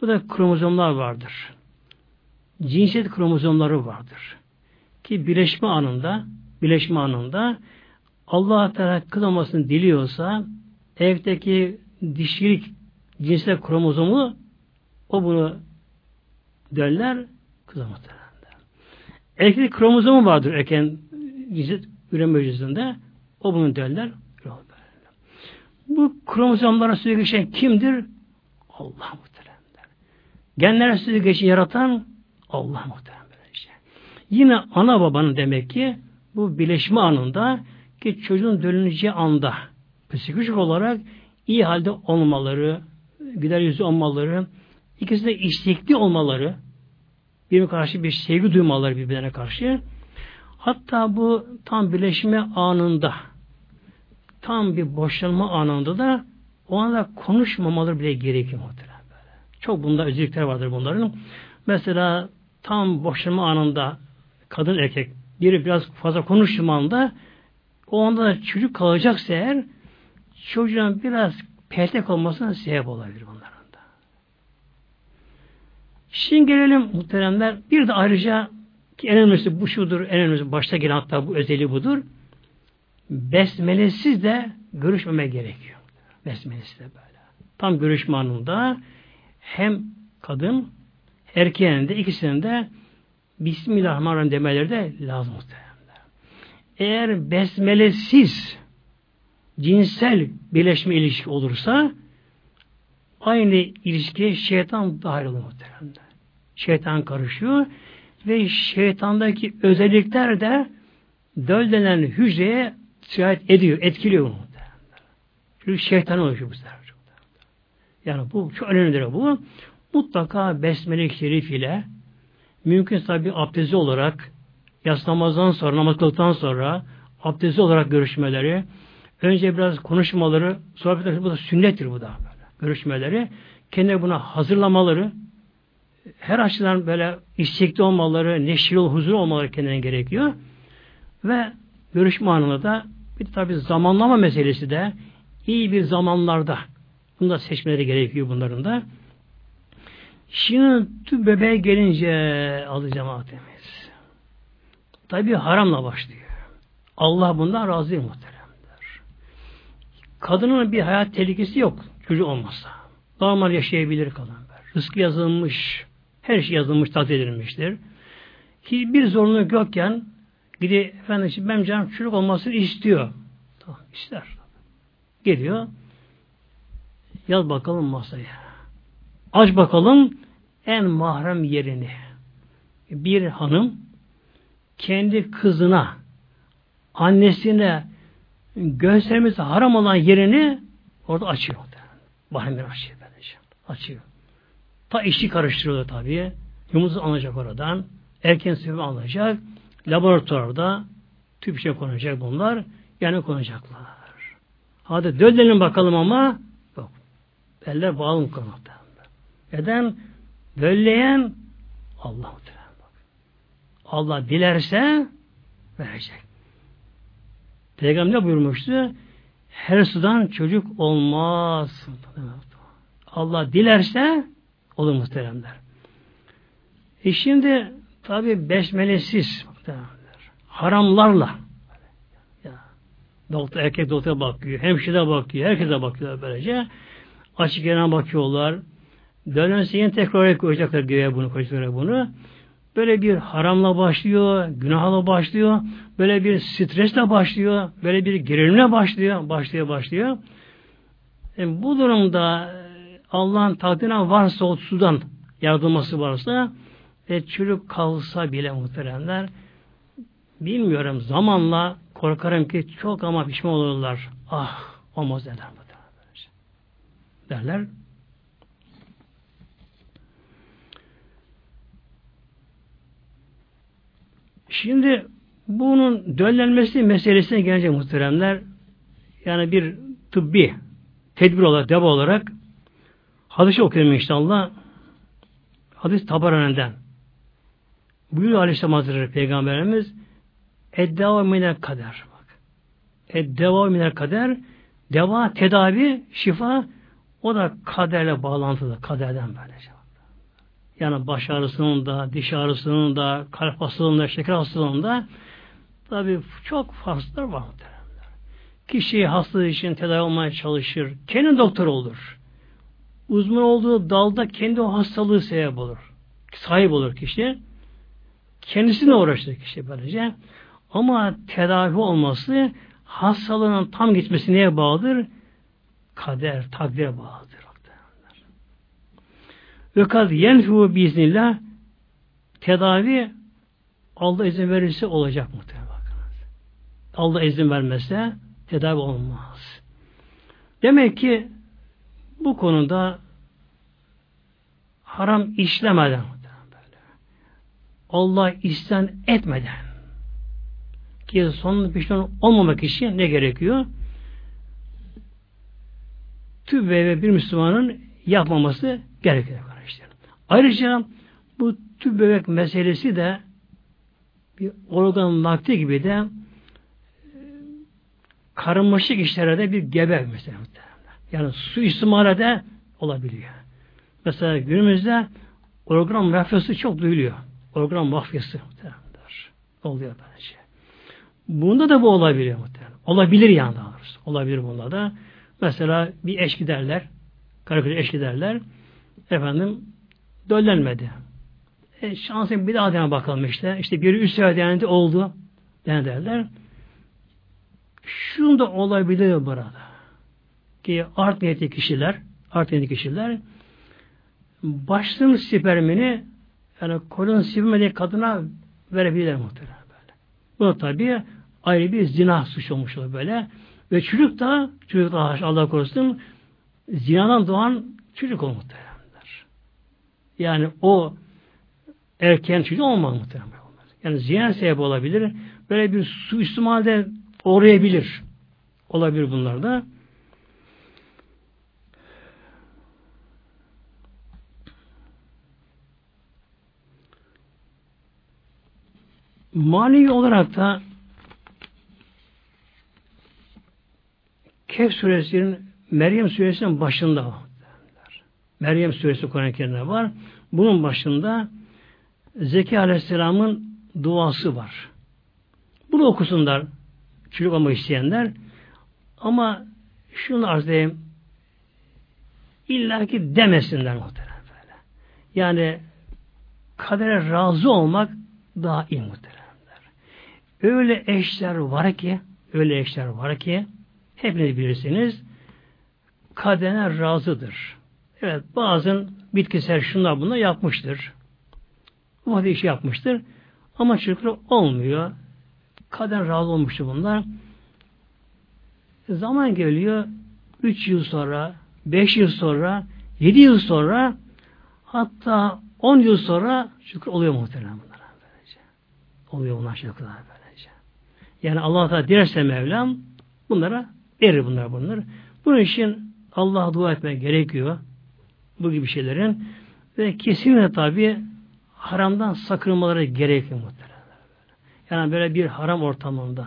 [SPEAKER 1] bu da kromozomlar vardır. Cinsiyet kromozomları vardır. Ki birleşme anında birleşme anında Allah Teala kız olmasını diliyorsa evdeki dişilik cinsel kromozomu o bunu derler kıza muhtemelen. Erkek kromozomu vardır erken cinsel üreme hücresinde. O bunu derler. Bu kromozomlara süre geçen kimdir? Allah muhtemelen. Genlere süre geçen yaratan Allah muhtemelen. Yine ana babanın demek ki bu birleşme anında ki çocuğun dönüleceği anda psikolojik olarak iyi halde olmaları, güler yüzü olmaları, ikisi de istekli olmaları, birbirine karşı bir sevgi duymaları birbirine karşı. Hatta bu tam birleşme anında, tam bir boşanma anında da o anda konuşmamaları bile gerekiyor muhtemelen. Çok bunda özellikler vardır bunların. Mesela tam boşanma anında kadın erkek biri biraz fazla konuştuğu anda o anda çocuk kalacaksa eğer çocuğun biraz peltek olmasına sebep olabilir bunların da. Şimdi gelelim muhteremler. Bir de ayrıca ki en önemlisi bu şudur, en önemlisi başta gelen hatta bu özelliği budur. Besmelesiz de görüşmeme gerekiyor. Besmelesiz de böyle. Tam görüşme anında hem kadın erkeğin de ikisinin de Bismillahirrahmanirrahim demeleri de lazım muhtemelen. Eğer besmelesiz cinsel birleşme ilişki olursa aynı ilişkiye şeytan dahil olur muhtemelen. Şeytan karışıyor ve şeytandaki özellikler de döldenen hücreye sirayet ediyor, etkiliyor muhtemelen. Çünkü şeytan oluşuyor bu sefer. Yani bu çok önemlidir bu. Mutlaka Besmele-i Şerif ile mümkün tabi abdesti olarak yas namazdan sonra, namaz kıldıktan sonra abdesti olarak görüşmeleri, Önce biraz konuşmaları, sohbet bu da sünnettir bu da. Görüşmeleri. Kendine buna hazırlamaları, her açıdan böyle istekli olmaları, ol, huzur olmaları kendine gerekiyor. Ve görüşme anında da bir tabi zamanlama meselesi de iyi bir zamanlarda bunu da seçmeleri gerekiyor bunların da. Şimdi tüm bebeğe gelince adı cemaatimiz. Tabi haramla başlıyor. Allah bundan razı muhtemelen. Kadının bir hayat tehlikesi yok çocuk olmazsa. Normal yaşayabilir kadın. Rızkı yazılmış, her şey yazılmış, takdir edilmiştir. Hiçbir zorunluluk yokken gidi efendim ben canım çocuk olmasını istiyor. Tamam, ister. Gidiyor. Yaz bakalım masaya. Aç bakalım en mahrem yerini bir hanım kendi kızına annesine göstermesi haram olan yerini orada açıyor. Mahremleri açıyor. Açıyor. Ta işi karıştırıyorlar tabii. Yumurta alınacak oradan. Erken sebebi alınacak. Laboratuvarda tüp şey konacak bunlar. Yani konacaklar. Hadi dönelim bakalım ama yok. Eller bağlı mı konakta? Neden? Dölleyen Allah Allah dilerse verecek. Peygamber buyurmuştu. Her sudan çocuk olmaz. Allah dilerse olur muhteremler. E şimdi tabi besmelesiz haramlarla ya, doktor, erkek doktora bakıyor, hemşire bakıyor, herkese bakıyor böylece. Açık yana bakıyorlar. Dönense yine tekrar koyacaklar göğe bunu, koyacaklar bunu. Böyle bir haramla başlıyor, günahla başlıyor, böyle bir stresle başlıyor, böyle bir gerilimle başlıyor, başlıyor, başlıyor. E, bu durumda Allah'ın takdirine varsa o sudan yaratılması varsa ve çocuk kalsa bile muhteremler bilmiyorum zamanla korkarım ki çok ama pişman olurlar. Ah olmaz derler. Derler. Şimdi bunun döllenmesi meselesine gelecek muhteremler. Yani bir tıbbi tedbir olarak, deva olarak hadis okuyalım inşallah. Hadis Tabaranenden. Buyuruyor Aleyhisselam Hazretleri Peygamberimiz Eddeva minel kader. Bak. Eddeva minel kader deva, tedavi, şifa o da kaderle bağlantılı. Kaderden böylece. Yani baş ağrısının da, diş ağrısının da, kalp hastalığında, şeker hastalığında tabi çok farklılar var. Kişi hastalığı için tedavi olmaya çalışır. Kendi doktor olur. Uzman olduğu dalda kendi o hastalığı sebep olur. Sahip olur kişi. Kendisine uğraşır kişi böylece. Ama tedavi olması hastalığın tam gitmesi neye bağlıdır? Kader, takdire bağlıdır. Ve kad yenfu biiznillah tedavi Allah izin verirse olacak muhtemelen. Allah izin vermezse tedavi olmaz. Demek ki bu konuda haram işlemeden Allah isten etmeden ki sonunda pişman olmamak için ne gerekiyor? Tüb ve bir Müslümanın yapmaması gerekiyor. Ayrıca bu tüp bebek meselesi de bir organ nakli gibi de e, karınmışlık işlerde bir gebe mesela. Yani su istimale de olabiliyor. Mesela günümüzde organ mafyası çok duyuluyor. Organ mafyası oluyor bence. Bunda da bu olabiliyor muhtemelen. Olabilir yani daha doğrusu. Olabilir bunda da. Mesela bir eş giderler. Karı koca eş giderler. Efendim döllenmedi. E, şansın bir daha dene bakalım işte. İşte biri üst denendi oldu. Den derler. Şunu da olabilir burada. Ki art niyetli kişiler, art niyetli kişiler başlığın spermini yani kolon spermini kadına verebilirler muhtemelen böyle. Bu tabi ayrı bir zina suç olmuş olur böyle. Ve çocuk da, çocuk da Allah korusun zinadan doğan çocuk olur muhtemelen. Yani o erken çocuk olmaz muhtemelen. Yani ziyan sebebi olabilir. Böyle bir su üstümalde uğrayabilir. Olabilir bunlar da. Manevi olarak da Kehf suresinin Meryem suresinin başında Meryem suresi Kur'an-ı var. Bunun başında Zeki Aleyhisselam'ın duası var. Bunu okusunlar çocuk olmak isteyenler. Ama şunu arz edeyim illa ki demesinler muhtemelen böyle. Yani kadere razı olmak daha iyi muhteremler. Öyle eşler var ki öyle eşler var ki hepiniz bilirsiniz kadene razıdır. Evet bazen bitkisel şunlar bunlar yapmıştır. Ufak bir şey yapmıştır. Ama çocuklar olmuyor. Kader razı olmuştu bunlar. Zaman geliyor 3 yıl sonra, 5 yıl sonra, 7 yıl sonra hatta 10 yıl sonra şükür oluyor muhtemelen bunlar. Oluyor bunlar şükürler. Yani Allah Teala dilerse Mevlam bunlara verir bunlar bunlar. Bunun için Allah'a dua etmek gerekiyor. Bu gibi şeylerin ve kesinlikle tabi haramdan sakınmaları gerekiyor muhtemelen. Yani böyle bir haram ortamında,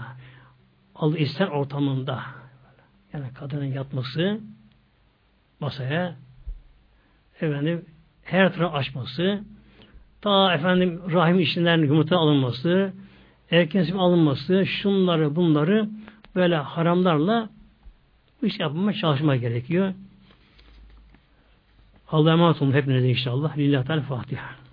[SPEAKER 1] Allah ister ortamında, yani kadının yatması, masaya, efendim, her tarafı açması, ta efendim rahim içinden yumurta alınması, erken alınması, şunları bunları böyle haramlarla iş yapmaya çalışma gerekiyor. Allah'a emanet olun hepinize inşallah. Lillahi Teala Fatiha.